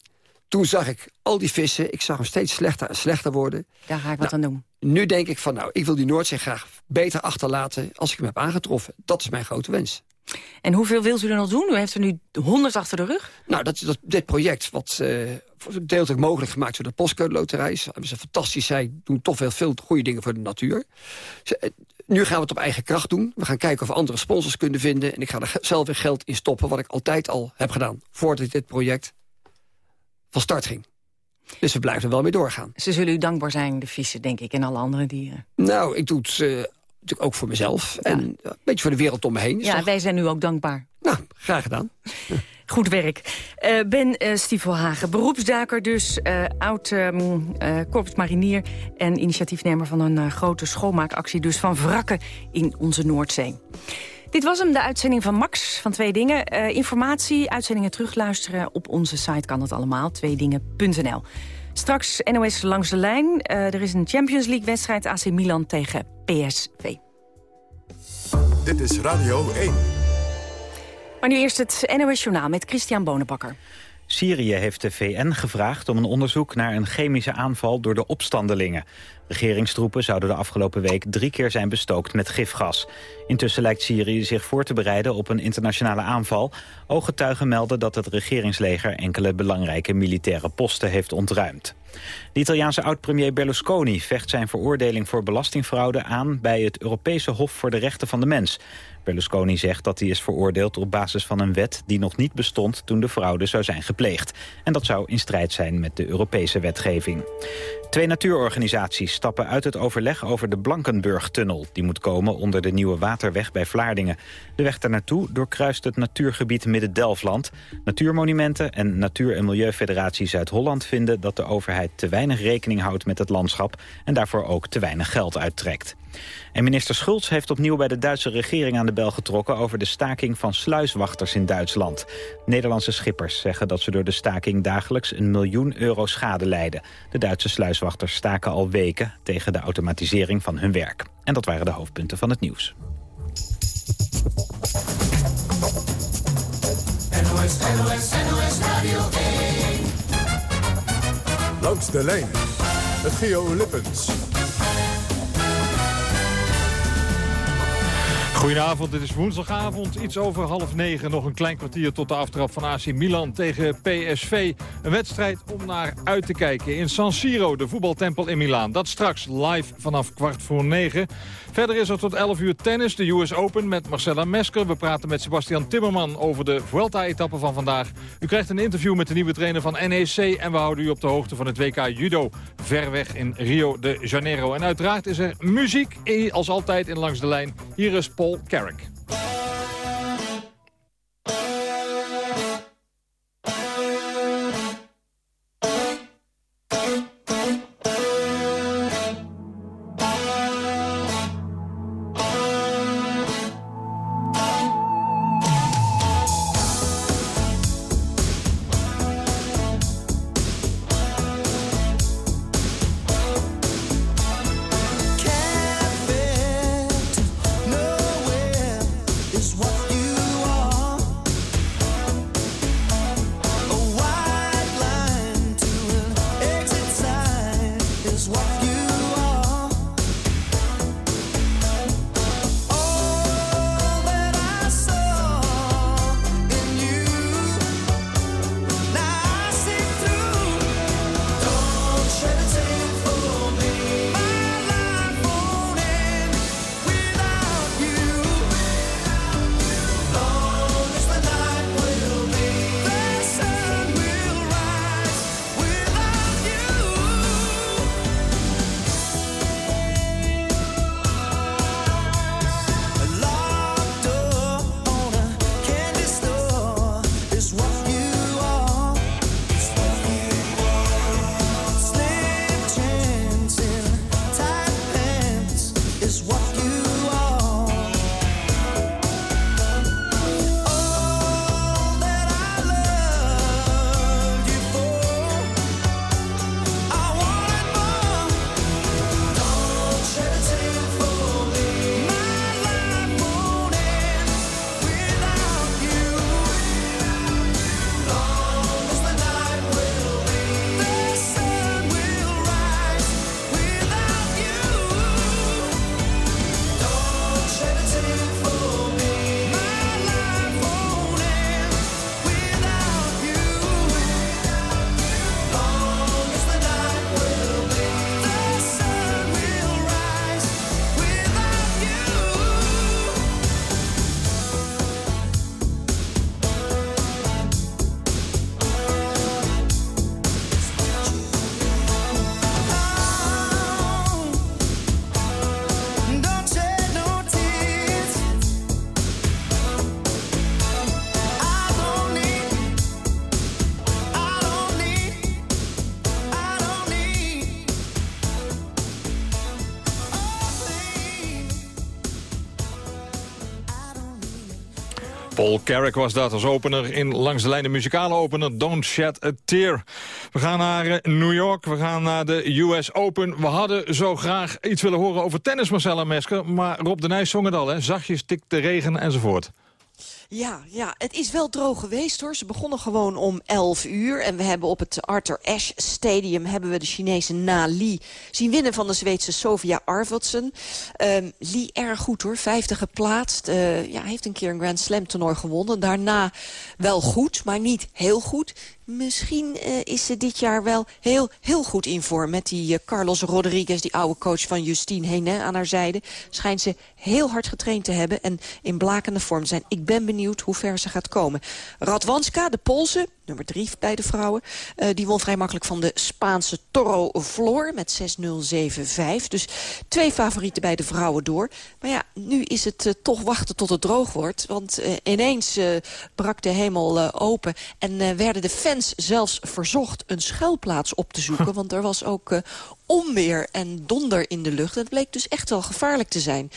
Toen zag ik al die vissen. Ik zag hem steeds slechter en slechter worden. Daar ga ik wat aan doen. Nu denk ik van, nou, ik wil die Noordzee graag beter achterlaten... als ik hem heb aangetroffen. Dat is mijn grote wens. En hoeveel wilt u er nog doen? U heeft er nu 100 achter de rug. Nou, dat, dat, dit project, wat eh deeltelijk mogelijk gemaakt door de Postcode Loterij... Ze hebben ze fantastisch, zij doen toch wel veel goede dingen voor de natuur. Ze, nu gaan we het op eigen kracht doen. We gaan kijken of we andere sponsors kunnen vinden. En ik ga er zelf weer geld in stoppen, wat ik altijd al heb gedaan... voordat dit project van start ging. Dus we blijven er wel mee doorgaan. Ze zullen u dankbaar zijn, de vissen, denk ik, en alle andere dieren. Nou, ik doe het eh, natuurlijk ook voor mezelf. En ja, een beetje voor de wereld om me heen. Ja, toch- wij zijn u ook dankbaar. Nou, graag gedaan. Goed werk. Eh, ben uh, Stiefelhagen, beroepsduiker dus, eh, oud ehm eh, korpsmarinier... en initiatiefnemer van een eh, grote schoonmaakactie dus van wrakken in onze Noordzee. Dit was hem, de uitzending van Max van Twee Dingen. Uh, informatie, uitzendingen terugluisteren op onze site kan het allemaal, tweedingen.nl. Straks NOS langs de lijn. Uh, er is een Champions League-wedstrijd AC Milan tegen PSV. Dit is Radio 1. Maar nu eerst het NOS Journaal met Christian Bonenbakker. Syrië heeft de VN gevraagd om een onderzoek naar een chemische aanval door de opstandelingen. Regeringstroepen zouden de afgelopen week drie keer zijn bestookt met gifgas. Intussen lijkt Syrië zich voor te bereiden op een internationale aanval. Ooggetuigen melden dat het regeringsleger enkele belangrijke militaire posten heeft ontruimd. De Italiaanse oud-premier Berlusconi vecht zijn veroordeling voor belastingfraude aan bij het Europese Hof voor de Rechten van de Mens. Berlusconi zegt dat hij is veroordeeld op basis van een wet die nog niet bestond toen de fraude zou zijn gepleegd. En dat zou in strijd zijn met de Europese wetgeving. Twee natuurorganisaties stappen uit het overleg over de Blankenburg-tunnel. Die moet komen onder de nieuwe waterweg bij Vlaardingen. De weg daar naartoe doorkruist het natuurgebied Midden-Delfland. Natuurmonumenten en Natuur- en Milieufederatie Zuid-Holland vinden dat de overheid te weinig rekening houdt met het landschap... en daarvoor ook te weinig geld uittrekt. En minister Schulz heeft opnieuw bij de Duitse regering aan de bel getrokken... over de staking van sluiswachters in Duitsland. Nederlandse schippers zeggen dat ze door de staking dagelijks een miljoen euro schade lijden. De Duitse sluiswachters staken al weken tegen de automatisering van hun werk. En dat waren de hoofdpunten van het nieuws. NOS, NOS, NOS Radio 1. Langs de lijn, het Geo Lippens. Goedenavond, dit is woensdagavond, iets over half negen. Nog een klein kwartier tot de aftrap van AC Milan tegen PSV. Een wedstrijd om naar uit te kijken in San Siro, de voetbaltempel in Milaan. Dat straks live vanaf kwart voor negen. Verder is er tot 11 uur tennis, de US Open met Marcella Mesker. We praten met Sebastian Timmerman over de Vuelta-etappe van vandaag. U krijgt een interview met de nieuwe trainer van NEC... en we houden u op de hoogte van het WK Judo, ver weg in Rio de Janeiro. En uiteraard is er muziek, als altijd in Langs de Lijn. Hier is Paul Carrick. Carrick was dat als opener in Langs de Lijn de muzikale opener Don't Shed a Tear. We gaan naar eh, New York, we gaan naar de US Open. We hadden zo graag iets willen horen over tennis, Marcella Mesker. Maar Rob de Nijs zong het al, hè? zachtjes tikt de regen enzovoort. Ja, ja, het is wel droog geweest hoor. Ze begonnen gewoon om 11 uur. En we hebben op het Arthur Ashe Stadium hebben we de Chinese Na Li zien winnen van de Zweedse Sofia Arvidsson. Um, Li erg goed hoor, vijfde geplaatst. Uh, ja, heeft een keer een Grand Slam toernooi gewonnen. Daarna wel goed, maar niet heel goed. Misschien uh, is ze dit jaar wel heel, heel goed in vorm. Met die uh, Carlos Rodriguez, die oude coach van Justine Henin aan haar zijde. Schijnt ze heel hard getraind te hebben en in blakende vorm zijn. Ik ben benieuwd hoe ver ze gaat komen. Radwanska, de Poolse, nummer drie bij de vrouwen. Uh, die won vrij makkelijk van de Spaanse Toro Floor met 6-0, 7-5. Dus twee favorieten bij de vrouwen door. Maar ja, nu is het toch wachten tot het droog wordt. Want ineens brak de hemel open en werden de fans zelfs verzocht een schuilplaats op te zoeken. Want er was ook onweer en donder in de lucht. Het bleek dus echt wel gevaarlijk te zijn.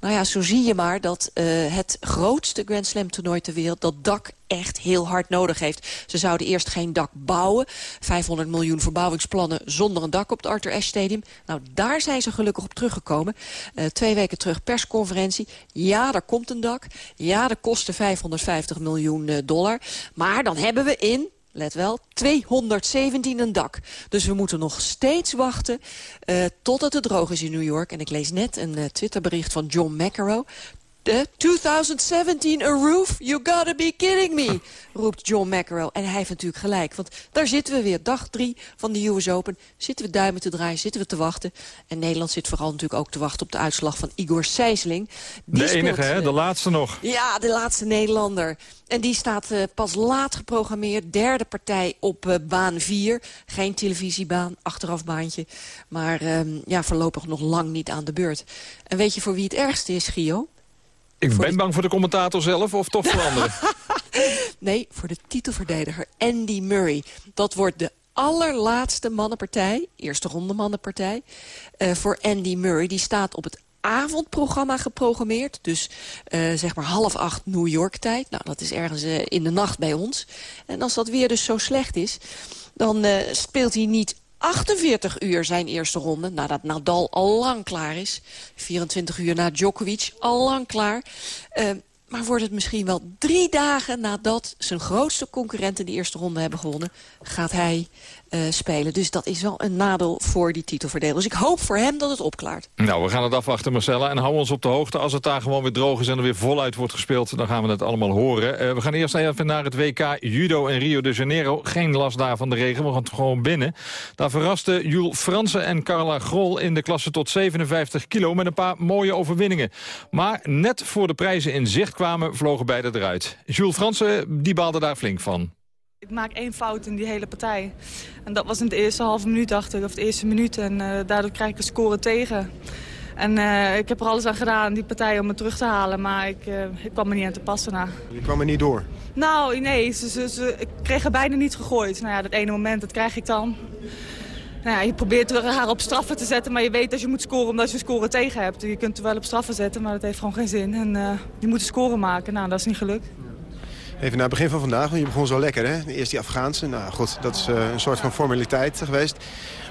Nou ja, zo zie je maar dat uh, het grootste Grand Slam toernooi ter wereld... dat dak echt heel hard nodig heeft. Ze zouden eerst geen dak bouwen. 500 miljoen verbouwingsplannen zonder een dak op het Arthur Ashe Stadium. Nou, daar zijn ze gelukkig op teruggekomen. Uh, twee weken terug persconferentie. Ja, er komt een dak. Ja, dat kostte 550 miljoen dollar. Maar dan hebben we in let wel, 217 een dak. Dus we moeten nog steeds wachten uh, totdat het droog is in New York. En ik lees net een uh, Twitterbericht van John McEnroe. De 2017 a roof? You gotta be kidding me, roept John McEnroe. En hij heeft natuurlijk gelijk, want daar zitten we weer. Dag drie van de US Open. Zitten we duimen te draaien, zitten we te wachten. En Nederland zit vooral natuurlijk ook te wachten op de uitslag van Igor Sijsling. Die de enige, speelt, hè? De laatste nog. Ja, de laatste Nederlander. En die staat uh, pas laat geprogrammeerd. Derde partij op uh, baan 4. Geen televisiebaan, achterafbaantje. Maar um, ja, voorlopig nog lang niet aan de beurt. En weet je voor wie het ergste is, Gio? Ik ben bang voor de commentator zelf of toch voor anderen? nee, voor de titelverdediger Andy Murray. Dat wordt de allerlaatste mannenpartij, eerste ronde mannenpartij... Uh, voor Andy Murray. Die staat op het avondprogramma geprogrammeerd. Dus uh, zeg maar half acht New York tijd. Nou, dat is ergens uh, in de nacht bij ons. En als dat weer dus zo slecht is... dan uh, speelt hij niet 48 uur zijn eerste ronde. Nadat Nadal al lang klaar is. 24 uur na Djokovic, al lang klaar. Uh, maar wordt het misschien wel drie dagen nadat zijn grootste concurrenten... de eerste ronde hebben gewonnen, gaat hij uh, spelen. Dus dat is wel een nadeel voor die titelverdeler. Dus ik hoop voor hem dat het opklaart. Nou, we gaan het afwachten, Marcella. En hou ons op de hoogte. Als het daar gewoon weer droog is en er weer voluit wordt gespeeld... dan gaan we het allemaal horen. Uh, we gaan eerst even naar het WK Judo in Rio de Janeiro. Geen last daar van de regen, we gaan gewoon binnen. Daar verrasten Jules Fransen en Carla Grol in de klasse tot 57 kilo... met een paar mooie overwinningen. Maar net voor de prijzen in zicht kwamen, vlogen beide eruit. Jules Fransen, die baalde daar flink van. Ik maak één fout in die hele partij. En dat was in de eerste halve minuut, dacht ik, of de eerste minuut. En uh, daardoor krijg ik een score tegen. En uh, ik heb er alles aan gedaan, die partij, om me terug te halen. Maar ik, uh, ik kwam er niet aan te passen na. Je kwam er niet door? Nou, nee. Ze, ze, ze, ik kreeg er bijna niet gegooid. Nou ja, dat ene moment, dat krijg ik dan. Nou ja, je probeert er haar op straffen te zetten, maar je weet dat je moet scoren omdat je een score tegen hebt. Je kunt er wel op straffen zetten, maar dat heeft gewoon geen zin. En uh, je moet een score maken. Nou, dat is niet gelukt. Even naar het begin van vandaag, want je begon zo lekker, hè? Eerst die Afghaanse, nou goed, dat is uh, een soort van formaliteit geweest.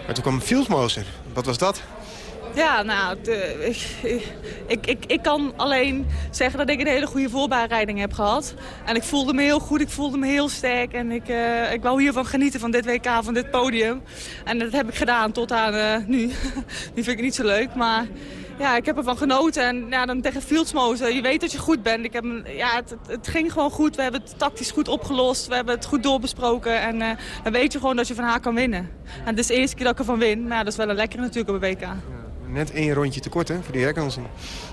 Maar toen kwam Field Motion. Wat was dat? Ja, nou, de, ik, ik, ik, ik, kan alleen zeggen dat ik een hele goede voorbereiding heb gehad. En ik voelde me heel goed, ik voelde me heel sterk. En ik, uh, ik wou hiervan genieten, van dit WK, van dit podium. En dat heb ik gedaan tot aan nu. nu vind ik niet zo leuk, maar ja, ik heb ervan genoten. En ja, dan tegen Fieldsmozen, je weet dat je goed bent. Ik heb, ja, het, het, ging gewoon goed. We hebben het tactisch goed opgelost. We hebben het goed doorbesproken. En uh, dan weet je gewoon dat je van haar kan winnen. En het is de eerste keer dat ik ervan win. Maar dat is wel een lekkere natuurlijk op een WK. Net één rondje tekort hè, voor die herkansing.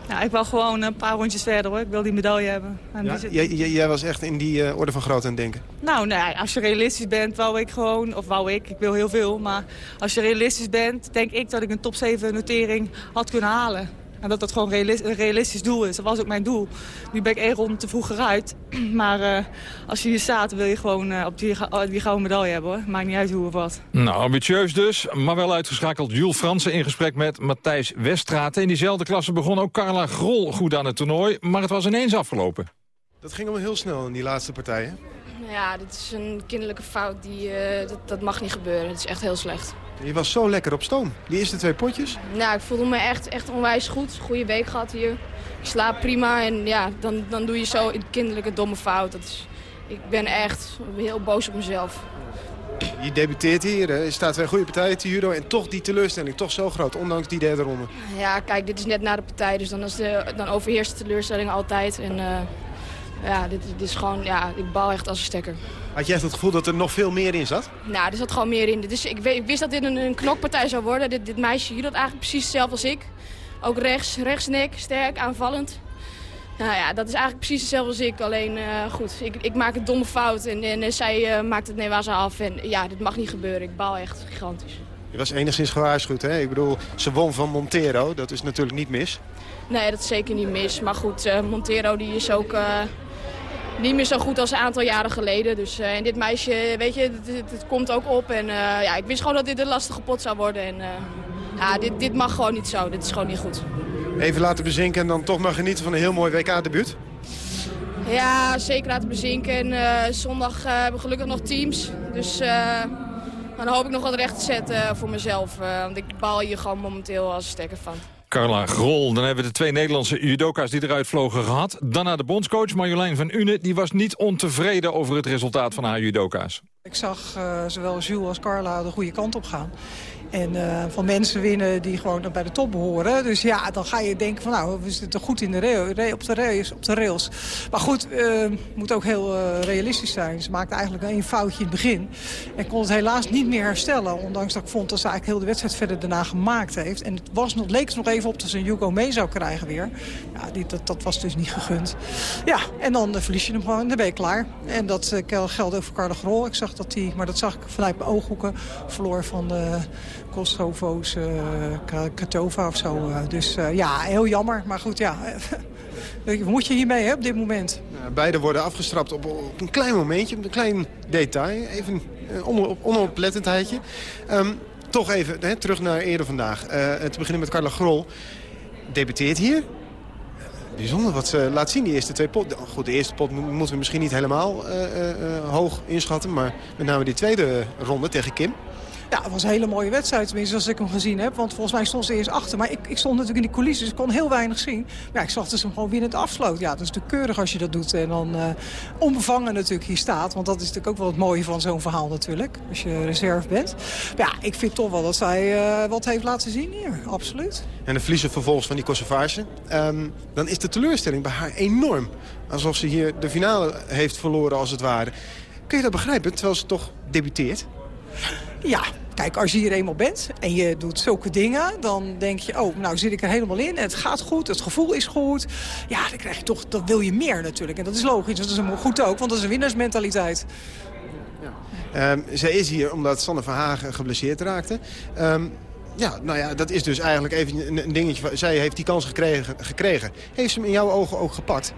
Ja, ik wil gewoon een paar rondjes verder hoor. Ik wil die medaille hebben. En ja, die zit... jij, jij, was echt in die uh, orde van grootte aan het denken? Nou, nee, als je realistisch bent, wou ik gewoon, of wou ik, ik wil heel veel. Maar als je realistisch bent, denk ik dat ik een top 7 notering had kunnen halen. En dat dat gewoon een realistisch doel is. Dat was ook mijn doel. Nu ben ik één ronde te vroeg eruit. Maar uh, als je hier staat, wil je gewoon uh, op die, die gouden medaille hebben. Hoor. Maakt niet uit hoe of wat. Nou, ambitieus dus. Maar wel uitgeschakeld Jules Fransen in gesprek met Matthijs Westraat. In diezelfde klasse begon ook Carla Grol goed aan het toernooi. Maar het was ineens afgelopen. Dat ging allemaal heel snel in die laatste partijen. Nou ja, dit is een kinderlijke fout. Die, uh, dat, dat, mag niet gebeuren. Het is echt heel slecht. Je was zo lekker op stoom. Die eerste twee potjes? Nou, ik voelde me echt, echt onwijs goed. Goede week gehad hier. Ik slaap prima en ja, dan, dan doe je zo een kinderlijke domme fout. Dat is, ik ben echt heel boos op mezelf. Je debuteert hier, je staat twee goede partijen te judo en toch die teleurstelling, toch zo groot, ondanks die derde ronde. Ja, kijk, dit is net na de partij, dus dan, is de, dan overheerst de teleurstelling altijd. En uh, ja, dit, dit, is gewoon, ja, ik bal echt als een stekker. Had jij echt het gevoel dat er nog veel meer in zat? Nou, er zat gewoon meer in. Dus ik, ik wist dat dit een, een knokpartij zou worden. Dit, dit meisje hier, dat eigenlijk precies hetzelfde als ik. Ook rechts, rechtsnek, sterk, aanvallend. Nou ja, dat is eigenlijk precies hetzelfde als ik. Alleen, uh, goed, ik, ik, maak een domme fout en, en zij uh, maakt het Newaza af. En ja, dit mag niet gebeuren. Ik baal echt gigantisch. Je was enigszins gewaarschuwd, hè? Ik bedoel, ze won van Montero. Dat is natuurlijk niet mis. Nee, dat is zeker niet mis. Maar goed, uh, Montero die is ook niet meer zo goed als een aantal jaren geleden. Dus en dit meisje, weet je, het, komt ook op. En ja, ik wist gewoon dat dit een lastige pot zou worden. En ja, dit, dit mag gewoon niet zo. Dit is gewoon niet goed even laten bezinken en dan toch maar genieten van een heel mooi WK-debuut? Ja, zeker laten bezinken. En zondag hebben we gelukkig nog teams. Dus dan hoop ik nog wat recht te zetten voor mezelf. want ik bal hier gewoon momenteel als stekker van. Carla Grol, dan hebben we de twee Nederlandse judoka's die eruit vlogen gehad. Daarna de bondscoach Marjolein van Une. Die was niet ontevreden over het resultaat van haar judoka's. Ik zag zowel Jules als Carla de goede kant op gaan. En uh, van mensen winnen die gewoon bij de top behoren. Dus ja, dan ga je denken van nou, we zitten goed in de op, de rails, op de rails. Maar goed, uh, moet ook heel uh, realistisch zijn. Ze maakte eigenlijk een foutje in het begin. En kon het helaas niet meer herstellen. Ondanks dat ik vond dat ze eigenlijk heel de wedstrijd verder daarna gemaakt heeft. En het was nog, leek nog even op dat ze een Hugo mee zou krijgen weer. Ja, die, dat, was dus niet gegund. Ja, en dan verlies je hem gewoon. Dan ben je klaar. En dat geldt ook voor Carla Grol. Ik zag dat hij, maar dat zag ik vanuit mijn ooghoeken, verloor van de Kosovo's uh, Katova of zo. Uh, dus uh, ja, heel jammer. Maar goed, ja. Moet je hiermee hè, op dit moment? Ja, beide worden afgestrapt op, een klein momentje, op een klein detail. Even een on, onoplettendheidje. Um, toch even hè, terug naar eerder vandaag. te beginnen met Carla Grol. Debuteert hier. Bijzonder wat ze laat zien, die eerste twee pot. Goed, de eerste pot moeten we misschien niet helemaal hoog inschatten. Maar met name die tweede ronde tegen Kim. Ja, het was een hele mooie wedstrijd, tenminste als ik hem gezien heb. Want volgens mij stond ze eerst achter. Maar ik, ik stond natuurlijk in die coulissen, dus ik kon heel weinig zien. Maar ja, ik zag dat ze hem gewoon winnend afsloot. Ja, dat is natuurlijk keurig als je dat doet. En dan uh, onbevangen natuurlijk hier staat. Want dat is natuurlijk ook wel het mooie van zo'n verhaal natuurlijk. Als je reserve bent. Maar ja, ik vind toch wel dat zij uh, wat heeft laten zien hier. Absoluut. En de verliezen vervolgens van die Kosovaarse. Um, dan is de teleurstelling bij haar enorm. Alsof ze hier de finale heeft verloren als het ware. Kun je dat begrijpen, terwijl ze toch debuteert? Ja, kijk, als je hier eenmaal bent en je doet zulke dingen... dan denk je, oh, nou zit ik er helemaal in. Het gaat goed, het gevoel is goed. Ja, dan krijg je toch, dan wil je meer natuurlijk. En dat is logisch, dat is goed ook, want dat is een winnaarsmentaliteit. Ja. Um, zij is hier omdat Sanne Verhagen geblesseerd raakte. Um, ja, nou ja, dat is dus eigenlijk even een dingetje. Zij heeft die kans gekregen. gekregen. Heeft ze hem in jouw ogen ook gepakt?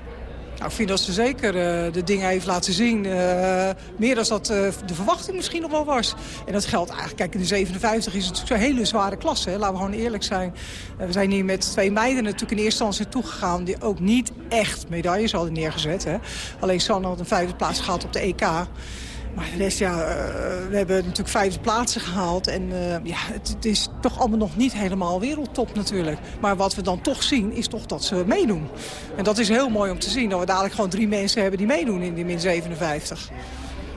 Nou, ik vind dat ze zeker uh, de dingen heeft laten zien. Uh, meer dan dat uh, de verwachting misschien nog wel was. En dat geldt eigenlijk, kijk, in de 57 is het natuurlijk zo'n hele zware klasse. Laten we gewoon eerlijk zijn. we zijn hier met twee meiden natuurlijk in eerste instantie toegegaan... die ook niet echt medailles hadden neergezet. Hè? Alleen Sanne had een vijfde plaats gehad op de EK. Maar de rest, ja, uh, we hebben natuurlijk vijfde plaatsen gehaald. En uh, ja, het, is toch allemaal nog niet helemaal wereldtop natuurlijk. Maar wat we dan toch zien, is toch dat ze meedoen. En dat is heel mooi om te zien. Dat we dadelijk gewoon drie mensen hebben die meedoen in die min 57.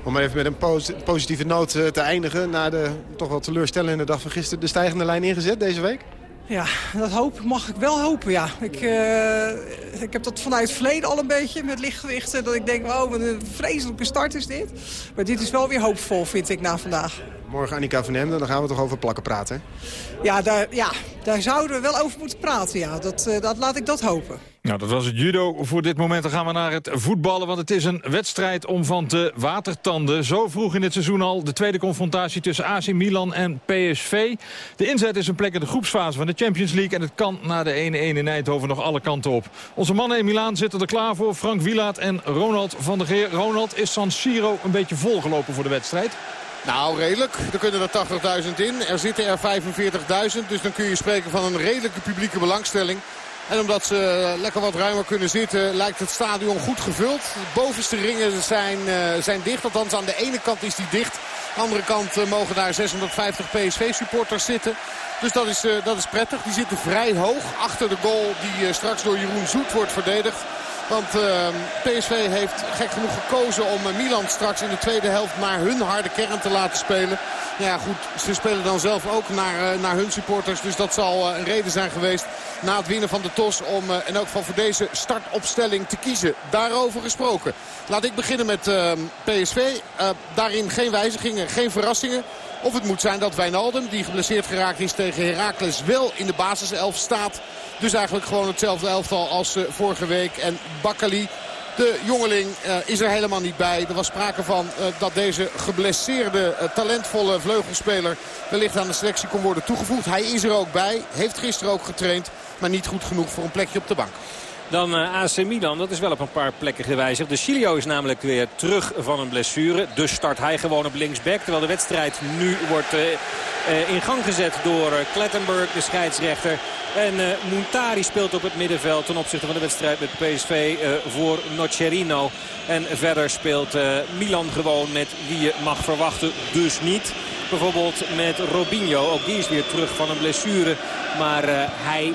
Om even met een positieve noot te eindigen... na de toch wel teleurstellende dag van gisteren... de stijgende lijn ingezet deze week? Ja, dat hoop mag ik wel hopen, ja. Ik, uh, ik heb dat vanuit het verleden al een beetje met lichtgewichten. Dat ik denk, oh, wat een vreselijke start is dit. Maar dit is wel weer hoopvol, vind ik, na vandaag. Morgen Annika van Hemden, dan gaan we toch over plakken praten? Ja, daar, ja, daar zouden we wel over moeten praten, ja. Dat, uh, dat laat ik dat hopen. Nou, dat was het judo voor dit moment. Dan gaan we naar het voetballen, want het is een wedstrijd om van te watertanden. Zo vroeg in het seizoen al de tweede confrontatie tussen AC Milan en PSV. De inzet is een plek in de groepsfase van de Champions League... en het kan na de 1-1 in Eindhoven nog alle kanten op. Onze mannen in Milaan zitten er klaar voor. Frank Wielaert en Ronald van der Geer. Ronald, is San Siro een beetje volgelopen voor de wedstrijd? Nou, redelijk. Er kunnen er 80.000 in. Er zitten er 45.000. Dus dan kun je spreken van een redelijke publieke belangstelling. En omdat ze lekker wat ruimer kunnen zitten lijkt het stadion goed gevuld. De bovenste ringen zijn, zijn dicht. Althans aan de ene kant is die dicht. Aan de andere kant mogen daar 650 PSV-supporters zitten. Dus dat is, dat is prettig. Die zitten vrij hoog achter de goal die straks door Jeroen Zoet wordt verdedigd. Want uh, PSV heeft gek genoeg gekozen om uh, Milan straks in de tweede helft naar hun harde kern te laten spelen. Ja goed, ze spelen dan zelf ook naar, uh, naar hun supporters. Dus dat zal een reden zijn geweest na het winnen van de TOS om in elk geval voor deze startopstelling te kiezen. Daarover gesproken. Laat ik beginnen met ehm, PSV. daarin geen wijzigingen, geen verrassingen. Of het moet zijn dat Wijnaldum, die geblesseerd geraakt is tegen Heracles, wel in de basiself staat. Dus eigenlijk gewoon hetzelfde elftal als uh, vorige week. En Bakkali, de jongeling, uh, is er helemaal niet bij. Er was sprake van uh, dat deze geblesseerde, talentvolle vleugelspeler wellicht aan de selectie kon worden toegevoegd. Hij is er ook bij, heeft gisteren ook getraind, maar niet goed genoeg voor een plekje op de bank. Dan uh, AC Milan, dat is wel op een paar plekken gewijzigd. De Chilio is namelijk weer terug van een blessure. Dus start hij gewoon op linksback. Terwijl de wedstrijd nu wordt uh, uh, in gang gezet door Klettenberg, de scheidsrechter. En uh, Muntari speelt op het middenveld ten opzichte van de wedstrijd met PSV voor Nocerino. En verder speelt Milan gewoon met wie je mag verwachten, dus niet. Bijvoorbeeld met Robinho, ook die is weer terug van een blessure. Maar hij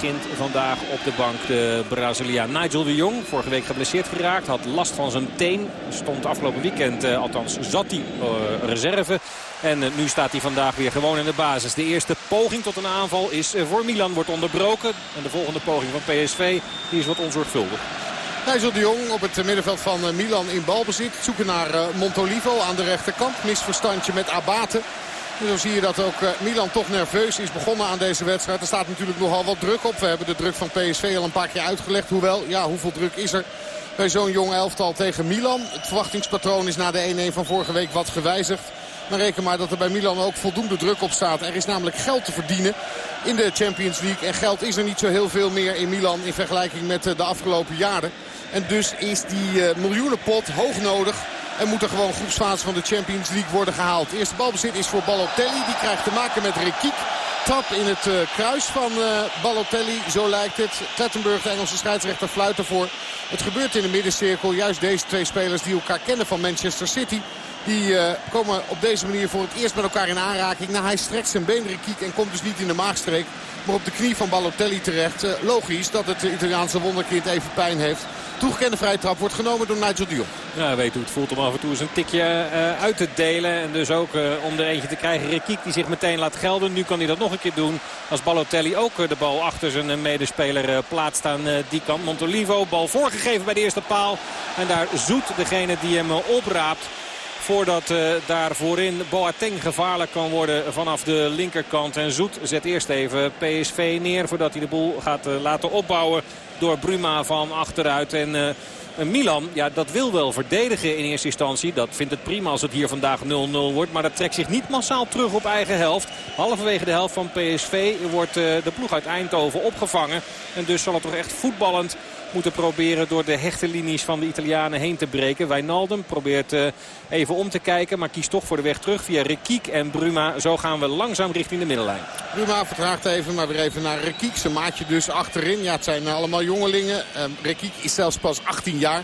begint vandaag op de bank de Braziliaan Nigel de Jong. Vorige week geblesseerd geraakt, had last van zijn teen. Stond afgelopen weekend, uh, althans zat hij uh, reserve. En uh, nu staat hij vandaag weer gewoon in de basis. De eerste poging tot een aanval is voor Milan wordt onderbroken. En de volgende poging van PSV die is wat onzorgvuldig. Nigel de Jong op het middenveld van Milan in balbezit. Zoeken naar Montolivo aan de rechterkant. Misverstandje met Abate. Zo zie je dat ook Milan toch nerveus is begonnen aan deze wedstrijd. Er staat natuurlijk nogal wat druk op. We hebben de druk van PSV al een paar keer uitgelegd. Hoewel, ja, hoeveel druk is er bij zo'n jong elftal tegen Milan? Het verwachtingspatroon is na de 1-1 van vorige week wat gewijzigd. Maar reken maar dat er bij Milan ook voldoende druk op staat. Er is namelijk geld te verdienen in de Champions League. En geld is er niet zo heel veel meer in Milan in vergelijking met de afgelopen jaren. En dus is die uh, miljoenenpot hoog nodig. En moet er gewoon groepsfase van de Champions League worden gehaald. De eerste balbezit is voor Balotelli. Die krijgt te maken met Rekiek. Trap in het uh, kruis van uh, Balotelli, zo lijkt het. Klettenburg, de Engelse scheidsrechter, fluit ervoor. Het gebeurt in de middencirkel. Juist deze twee spelers die elkaar kennen van Manchester City. Die uh, komen op deze manier voor het eerst met elkaar in aanraking. Nou, hij strekt zijn been Rekiek en komt dus niet in de maagstreek. Maar op de knie van Balotelli terecht. logisch dat het Italiaanse wonderkind even pijn heeft. Toegekende vrije trap wordt genomen door Nigel Dion. Ja, weet hoe het voelt om af en toe eens een tikje uh, uit te delen. En dus ook uh, om er eentje te krijgen. Rekiek die zich meteen laat gelden. Nu kan hij dat nog een keer doen. Als Balotelli ook uh, de bal achter zijn medespeler plaatst aan die kant. Montolivo, bal voorgegeven bij de eerste paal. En daar zoet degene die hem opraapt. Voordat uh, daar voorin Boateng gevaarlijk kan worden vanaf de linkerkant. En Zoet zet eerst even PSV neer voordat hij de boel gaat laten opbouwen door Bruma van achteruit. En uh, Milan, ja, dat wil wel verdedigen in eerste instantie. Dat vindt het prima als het hier vandaag 0-0 wordt. Maar dat trekt zich niet massaal terug op eigen helft. Halverwege de helft van PSV wordt uh, de ploeg uit Eindhoven opgevangen. En dus zal het toch echt voetballend moeten proberen door de hechte linies van de Italianen heen te breken. Wijnaldum probeert uh, even om te kijken, maar kiest toch voor de weg terug via Rekiek en Bruma. Zo gaan we langzaam richting de middenlijn. Bruma vertraagt even, maar weer even naar Rekiek. Zijn maatje dus achterin. Ja, het zijn allemaal jongelingen. Uh, Rekiek is zelfs pas 18 jaar.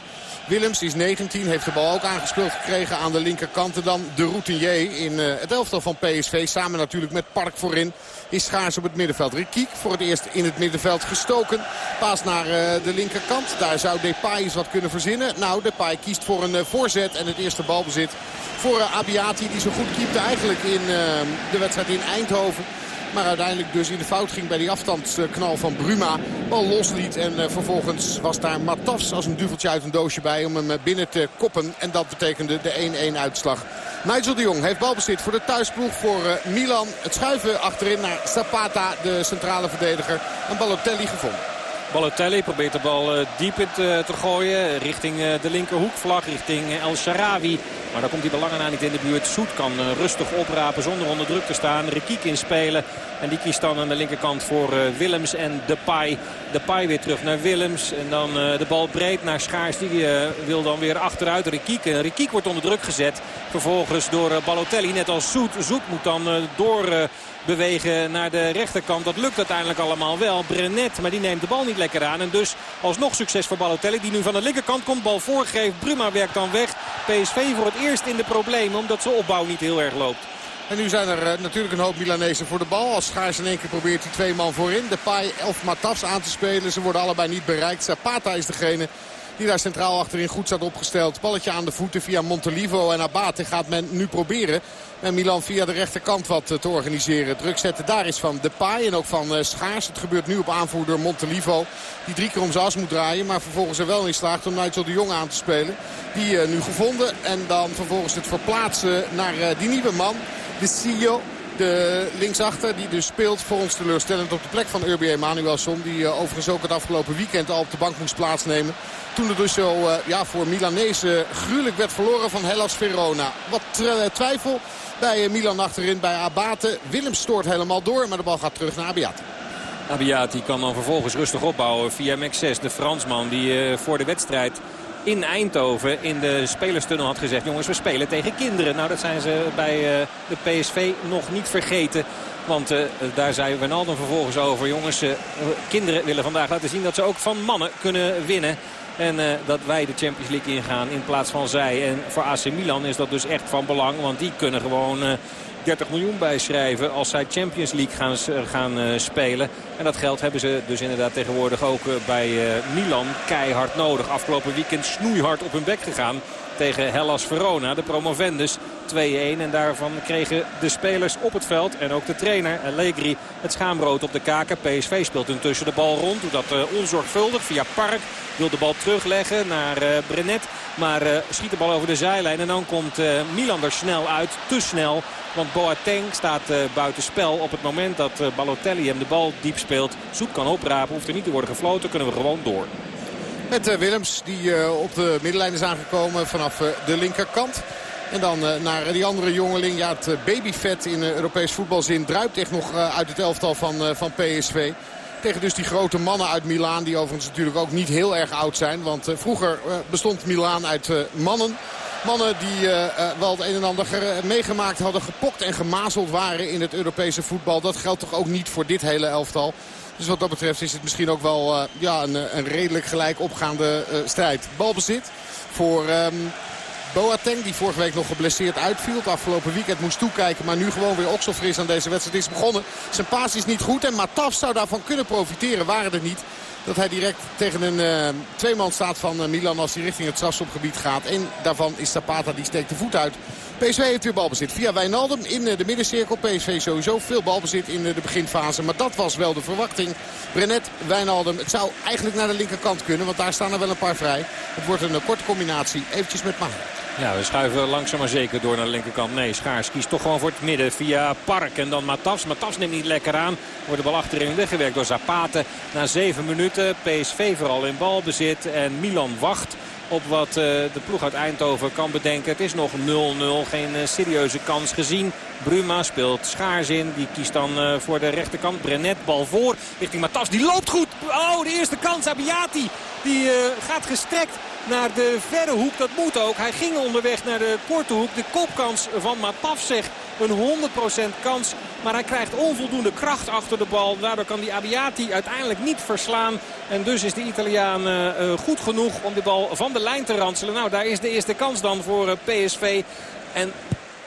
Willems is 19, heeft de bal ook aangespeeld gekregen aan de linkerkant. En dan de routinier in uh, het elftal van PSV. Samen natuurlijk met Park voorin. Is schaars op het middenveld. Rikiek voor het eerst in het middenveld gestoken. Paas naar uh, de linkerkant. Daar zou Depay eens wat kunnen verzinnen. Nou, Depay kiest voor een uh, voorzet en het eerste balbezit voor Abiati. Die zo goed keepte eigenlijk in de wedstrijd in Eindhoven. Maar uiteindelijk dus in de fout ging bij die afstandsknal van Bruma. Bal losliet en uh, vervolgens was daar Matafs als een duveltje uit een doosje bij om hem binnen te koppen. En dat betekende de 1-1 uitslag. Nigel de Jong heeft balbezit voor de thuisploeg voor uh, Milan. Het schuiven achterin naar Zapata, de centrale verdediger. En Balotelli gevonden. Balotelli probeert de bal uh, diep in te, te, gooien. Richting uh, de linkerhoekvlag. Richting El Sharawi. Maar daar komt hij belangen aan niet in de buurt. Soet kan rustig oprapen zonder onder druk te staan. Rekiek inspelen. En die kiest dan aan de linkerkant voor Willems en Depay. Depay weer terug naar Willems. En dan de bal breed naar Schaars. Die wil dan weer achteruit Rekiek. En Rekiek wordt onder druk gezet. Vervolgens door Balotelli. Net als Soet. Zoet moet dan door bewegen naar de rechterkant. Dat lukt uiteindelijk allemaal wel. Brenet, maar die neemt de bal niet lekker aan. En dus alsnog succes voor Balotelli. Die nu van de linkerkant komt. Bal voorgeeft. Bruma werkt dan weg. PSV voor het eerst in de problemen. Omdat zijn opbouw niet heel erg loopt. En nu zijn er uh, natuurlijk een hoop Milanezen voor de bal. Als Schaars in één keer probeert hij twee man voorin. De Pai of Matafs aan te spelen. Ze worden allebei niet bereikt. Zapata is degene die daar centraal achterin goed staat opgesteld. Balletje aan de voeten via Montelivo en Abate gaat men nu proberen. En Milan via de rechterkant wat eh, te organiseren. Druk zetten daar is van Depay en ook van eh, Schaars. Het gebeurt nu op aanvoerder Montelivo. Die drie keer om zijn as moet draaien. Maar vervolgens er wel in slaagt om Nigel de Jong aan te spelen. Die nu gevonden. En dan vervolgens het verplaatsen naar die nieuwe man. De CEO. De linksachter die dus speelt voor ons teleurstellend op de plek van Urbi Emanuelson. Die uh, overigens ook het afgelopen weekend al op de bank moest plaatsnemen. Toen er dus zo uh, ja, voor Milanese gruwelijk werd verloren van Hellas Verona. Wat twijfel bij Milan achterin bij Abate. Willem stoort helemaal door, maar de bal gaat terug naar Abiati. Abiati kan dan vervolgens rustig opbouwen via Max de Fransman die voor de wedstrijd in Eindhoven in de spelerstunnel had gezegd... jongens, we spelen tegen kinderen. Nou, dat zijn ze bij uh, de PSV nog niet vergeten. Want uh, daar zei Wijnaldum vervolgens over. Jongens, uh, kinderen willen vandaag laten zien dat ze ook van mannen kunnen winnen. En dat wij de Champions League ingaan in plaats van zij. En voor AC Milan is dat dus echt van belang. Want die kunnen gewoon 30 miljoen bijschrijven als zij Champions League gaan, gaan uh, spelen. En dat geld hebben ze dus inderdaad tegenwoordig ook uh, bij Milan keihard nodig. Afgelopen weekend snoeihard op hun bek gegaan tegen Hellas Verona, de promovendus. 2-1 en daarvan kregen de spelers op het veld en ook de trainer Allegri het schaamrood op de kaken. PSV speelt intussen de bal rond, doet dat uh, onzorgvuldig via Park. Wil de bal terugleggen naar uh, Brenet, maar uh, schiet de bal over de zijlijn. En dan komt Milan er snel uit, te snel. Want Boateng staat buiten spel op het moment dat Balotelli hem de bal diep speelt. Zoek kan oprapen, hoeft er niet te worden gefloten, kunnen we gewoon door. Met Willems die op de middenlijn is aangekomen vanaf de linkerkant. En dan uh, naar die andere jongeling. Ja, het babyvet in uh, Europees voetbalzin druipt echt nog uit het elftal van, van PSV. Tegen dus die grote mannen uit Milaan. Die overigens natuurlijk ook niet heel erg oud zijn. Want vroeger bestond Milaan uit mannen. Mannen die wel het een en ander meegemaakt hadden. Gepokt en gemazeld waren in het Europese voetbal. Dat geldt toch ook niet voor dit hele elftal. Dus wat dat betreft is het misschien ook wel ja, een, een redelijk gelijk opgaande strijd. Balbezit voor... Um, Boateng die vorige week nog geblesseerd uitviel. Afgelopen weekend moest toekijken. Maar nu gewoon weer okselfris aan deze wedstrijd is begonnen. Zijn paas is niet goed. En Mataf zou daarvan kunnen profiteren. Waren het niet dat hij direct tegen een uh, tweeman staat van uh, Milan als hij richting het strafschopgebied gaat. En daarvan is Zapata die steekt de voet uit. PSV heeft weer balbezit via Wijnaldum in uh, de middencirkel. PSV sowieso veel balbezit in de beginfase. Maar dat was wel de verwachting. Brenet, Wijnaldum. Het zou eigenlijk naar de linkerkant kunnen. Want daar staan er wel een paar vrij. Het wordt een korte combinatie. Eventjes met Maher. Ja, we schuiven langzaam maar zeker door naar de linkerkant. Nee, Schaars kiest toch gewoon voor het midden via Park. En dan Matas. Matas neemt niet lekker aan. Wordt de bal achterin weggewerkt door Zapata. Na zeven minuten PSV vooral in balbezit. En Milan wacht op wat uh, de ploeg uit Eindhoven kan bedenken. Het is nog 0-0. Geen uh, serieuze kans gezien. Bruma speelt Schaars in. Die kiest dan uh, voor de rechterkant. Brenet bal voor richting Matas. Die loopt goed. Oh, de eerste kans. Abiati. Die gaat gestrekt naar de verre hoek. Dat moet ook. Hij ging onderweg naar de korte hoek. De kopkans van Mataf zegt een 100% kans. Maar hij krijgt onvoldoende kracht achter de bal. Daardoor kan die Abiati uiteindelijk niet verslaan. En dus is de Italiaan uh, goed genoeg om de bal van de lijn te ranselen. Nou, daar is de eerste kans dan voor uh, PSV. En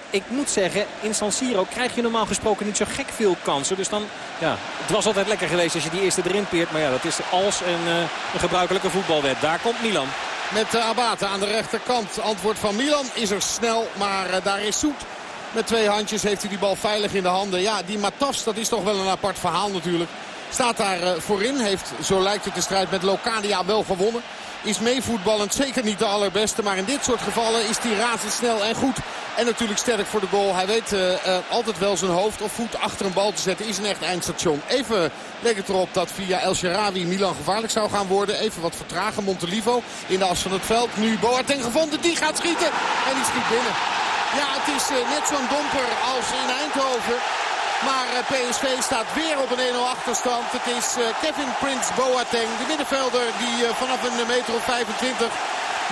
ik moet zeggen, in San Siro krijg je normaal gesproken niet zo gek veel kansen. Dus dan, ja, het was altijd lekker geweest als je die eerste erin peert. Maar ja, dat is als een, een gebruikelijke voetbalwet. Daar komt Milan. Met Abate aan de rechterkant. Antwoord van Milan is er snel, maar daar is Soet. Met twee handjes heeft hij die bal veilig in de handen. Ja, die Matas, dat is toch wel een apart verhaal natuurlijk. Staat daar uh, voorin. Heeft, zo lijkt het, de strijd met Locadia wel gewonnen. Is meevoetballend zeker niet de allerbeste. Maar in dit soort gevallen is hij razendsnel en goed. En natuurlijk sterk voor de goal. Hij weet uh, uh, altijd wel zijn hoofd of voet achter een bal te zetten. Is een echt eindstation. Even leek het erop dat via El Sharawi Milan gevaarlijk zou gaan worden. Even wat vertragen. Montelivo in de as van het veld. Nu Boateng gevonden. Die gaat schieten. En die schiet binnen. Ja, het is uh, net zo'n domper als in Eindhoven. Maar PSV staat weer op een 1-0 achterstand. Het is Kevin Prince Boateng, de middenvelder die vanaf een meter of 25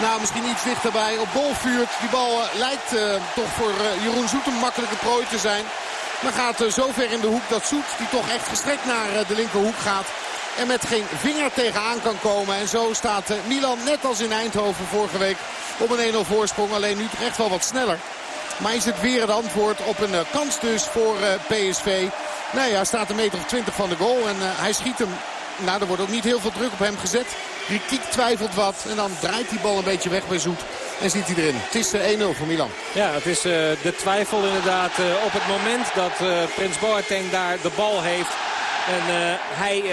nou, misschien iets dichterbij op bol vuurt. Die bal uh, lijkt uh, toch voor uh, Jeroen Zoet een makkelijke prooi te zijn. Maar gaat zo ver in de hoek dat Zoet, die toch echt gestrekt naar de linkerhoek gaat... en met geen vinger tegenaan kan komen. En zo staat Milan, net als in Eindhoven vorige week, op een 1-0 voorsprong. Alleen nu toch echt wel wat sneller. Maar is het weer het antwoord op een kans dus voor PSV. Nou ja, staat een meter of 20 van de goal. En hij schiet hem. Nou, er wordt ook niet heel veel druk op hem gezet. Rikiek twijfelt wat. En dan draait die bal een beetje weg bij Zoet. En ziet hij erin. Het is 1-0 voor Milan. Ja, het is de twijfel inderdaad op het moment dat Prins Boateng daar de bal heeft. En hij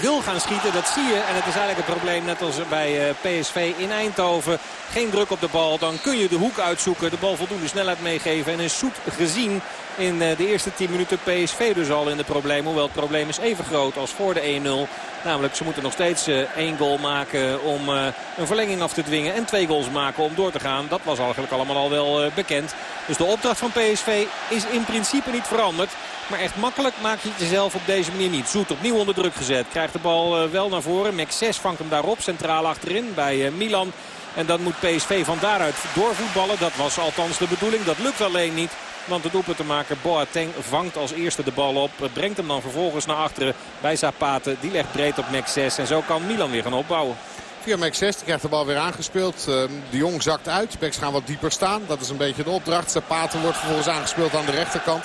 wil gaan schieten, dat zie je. En het is eigenlijk het probleem net als bij PSV in Eindhoven. Geen druk op de bal, dan kun je de hoek uitzoeken. De bal voldoende snelheid meegeven. En is Zoet gezien in de eerste 10 minuten PSV dus al in de probleem. Hoewel het probleem is even groot als voor de 1-0. Namelijk ze moeten nog steeds één goal maken om een verlenging af te dwingen. En twee goals maken om door te gaan. Dat was eigenlijk allemaal al wel bekend. Dus de opdracht van PSV is in principe niet veranderd. Maar echt makkelijk maak je het jezelf op deze manier niet. Zoet opnieuw onder druk gezet. Krijgt de bal wel naar voren. Max 6 vangt hem daarop. Centraal achterin bij Milan. En dan moet PSV van daaruit doorvoetballen. Dat was althans de bedoeling. Dat lukt alleen niet. Want de doelpunt te maken Boateng vangt als eerste de bal op. Brengt hem dan vervolgens naar achteren bij Zapate. Die legt breed op Max 6. En zo kan Milan weer gaan opbouwen. Via Max 6 die krijgt de bal weer aangespeeld. De Jong zakt uit. Backs gaan wat dieper staan. Dat is een beetje de opdracht. Zapate wordt vervolgens aangespeeld aan de rechterkant.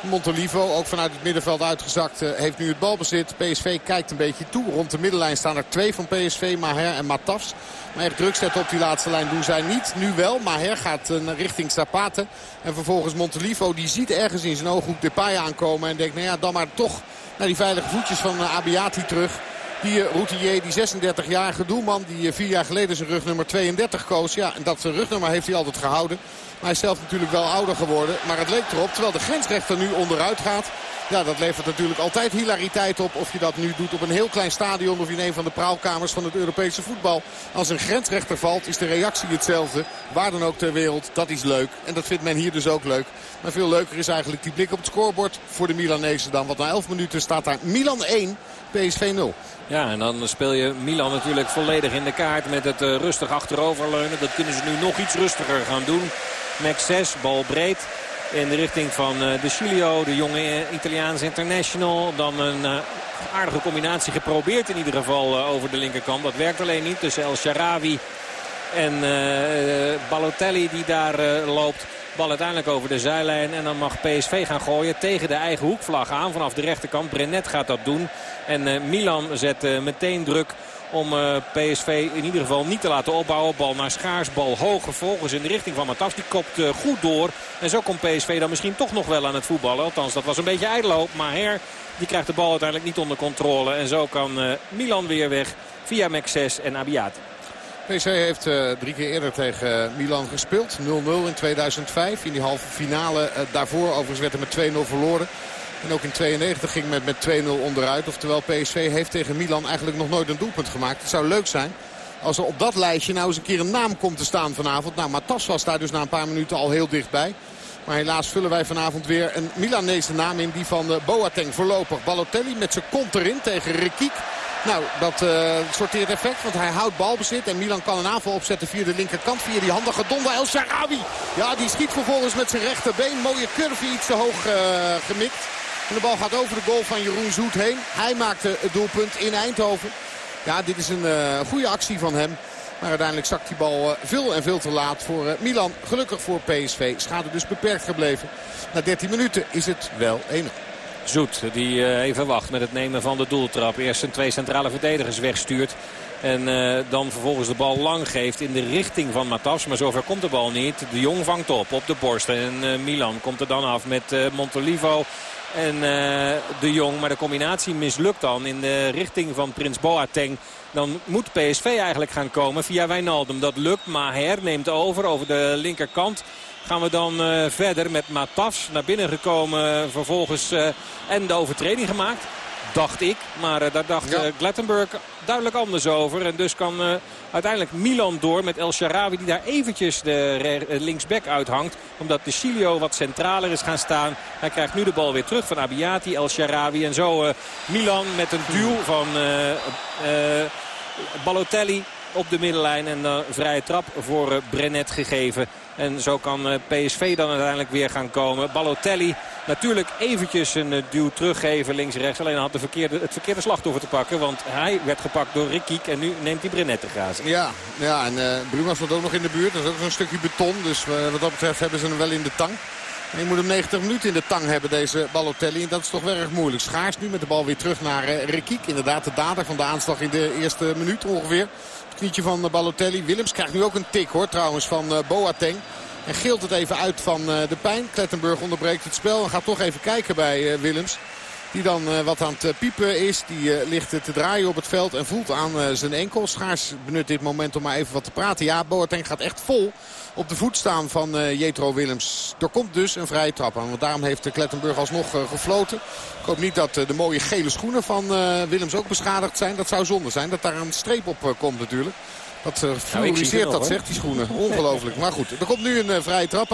Montolivo, ook vanuit het middenveld uitgezakt, heeft nu het balbezit. PSV kijkt een beetje toe. Rond de middenlijn staan er twee van PSV, Maher en Matafs. Maar echt druk zetten op die laatste lijn doen zij niet. Nu wel. Maher gaat richting Zapate. En vervolgens Montolivo. Die ziet ergens in zijn ooghoek Depay aankomen. En denkt nou ja dan maar toch naar die veilige voetjes van Abiati terug. Die routier, die 36-jarige doelman die vier jaar geleden zijn rugnummer 32 koos. Ja, en dat rugnummer heeft hij altijd gehouden. Maar hij is zelf natuurlijk wel ouder geworden. Maar het leek erop, terwijl de grensrechter nu onderuit gaat... Ja, dat levert natuurlijk altijd hilariteit op. Of je dat nu doet op een heel klein stadion of in een van de praalkamers van het Europese voetbal. Als een grensrechter valt is de reactie hetzelfde. Waar dan ook ter wereld. Dat is leuk. En dat vindt men hier dus ook leuk. Maar veel leuker is eigenlijk die blik op het scorebord voor de Milanezen dan. Want na 11 minuten staat daar Milan 1, PSV 0. Ja, en dan speel je Milan natuurlijk volledig in de kaart met het uh, rustig achteroverleunen. Dat kunnen ze nu nog iets rustiger gaan doen. Max 6, bal breed in de richting van de Chilio, de jonge Italiaanse international. Dan een aardige combinatie geprobeerd in ieder geval over de linkerkant. Dat werkt alleen niet tussen El Sharawi en Balotelli die daar loopt. Bal uiteindelijk over de zijlijn. En dan mag PSV gaan gooien tegen de eigen hoekvlag aan. Vanaf de rechterkant. Brenet gaat dat doen. En Milan zet meteen druk om uh, PSV in ieder geval niet te laten opbouwen. Bal naar Schaars, bal hoog. Vervolgens in de richting van Matas. Die kopt uh, goed door. En zo komt PSV dan misschien toch nog wel aan het voetballen. Althans, dat was een beetje ijdelhoop. Maar Her die krijgt de bal uiteindelijk niet onder controle. En zo kan uh, Milan weer weg via Max 6 en Abiat. PSV heeft drie keer eerder tegen Milan gespeeld. 0-0 in 2005. In die halve finale daarvoor overigens werd er met 2-0 verloren. En ook in 92 ging met, met 2-0 onderuit. Oftewel PSV heeft tegen Milan eigenlijk nog nooit een doelpunt gemaakt. Het zou leuk zijn als er op dat lijstje nou eens een keer een naam komt te staan vanavond. Nou, Matas was daar dus na een paar minuten al heel dichtbij. Maar helaas vullen wij vanavond weer een Milanese naam in. Die van Boateng voorlopig. Balotelli met zijn kont erin tegen Rekiek. Nou, dat uh, sorteert effect, want hij houdt balbezit. En Milan kan een aanval opzetten via de linkerkant. Via die handige donder El Sharawi. Ja, die schiet vervolgens met zijn rechterbeen. Mooie curve, iets te hoog uh, gemikt. En de bal gaat over de goal van Jeroen Zoet heen. Hij maakte het doelpunt in Eindhoven. Ja, dit is een uh, goede actie van hem. Maar uiteindelijk zakt die bal uh, veel en veel te laat voor uh, Milan. Gelukkig voor PSV. Schade dus beperkt gebleven. Na 13 minuten is het wel 1-0. Zoet, die even wacht met het nemen van de doeltrap. Eerst zijn twee centrale verdedigers wegstuurt. En uh, dan vervolgens de bal lang geeft in de richting van Matas. Maar zover komt de bal niet. De Jong vangt op op de borst. En uh, Milan komt er dan af met uh, Montolivo en de Jong. Maar de combinatie mislukt dan in de richting van Prins Boateng. Dan moet PSV eigenlijk gaan komen via Wijnaldum. Dat lukt. Maher neemt over over de linkerkant. Gaan we dan verder met Matas naar binnen gekomen. Vervolgens en de overtreding gemaakt dacht ik. Maar uh, daar dacht ja. uh, Glattenburg duidelijk anders over. En dus kan uh, uiteindelijk Milan door met El Sharawi die daar eventjes de linksback uithangt. Omdat de Chilio wat centraler is gaan staan. Hij krijgt nu de bal weer terug van Abiati, El Sharawi. En zo Milan met een duel van Balotelli op de middenlijn. En een vrije trap voor Brenet gegeven. En zo kan PSV dan uiteindelijk weer gaan komen. Balotelli natuurlijk eventjes een duw teruggeven links-rechts. Alleen had de verkeerde, het verkeerde slachtoffer te pakken. Want hij werd gepakt door Rikiek en nu neemt hij Brenet te grazen. Ja, ja en uh, Bruma stond ook nog in de buurt. Dat is ook zo'n stukje beton. Dus wat dat betreft hebben ze hem wel in de tang. En je moet hem 90 minuten in de tang hebben, deze Balotelli. En dat is toch wel erg moeilijk. Schaars nu met de bal weer terug naar uh, Rikiek. Inderdaad de dader van de aanslag in de eerste minuut ongeveer. Knietje van Balotelli. Willems krijgt nu ook een tik hoor trouwens van Boateng. En geelt het even uit van de pijn. Klettenburg onderbreekt het spel en gaat toch even kijken bij Willems. Die dan wat aan het piepen is. Die ligt te draaien op het veld en voelt aan zijn enkel. Schaars benut dit moment om maar even wat te praten. Ja, Boateng gaat echt vol op de voet staan van uh, Jetro Willems. Er komt dus een vrije trap aan. Want daarom heeft Klettenburg alsnog uh, gefloten. Ik hoop niet dat uh, de mooie gele schoenen van Willems ook beschadigd zijn. Dat zou zonde zijn. Dat daar een streep op komt natuurlijk. Dat uh, fluoriseert dat, zegt die schoenen. Ongelooflijk. Maar goed, er komt nu een vrije trap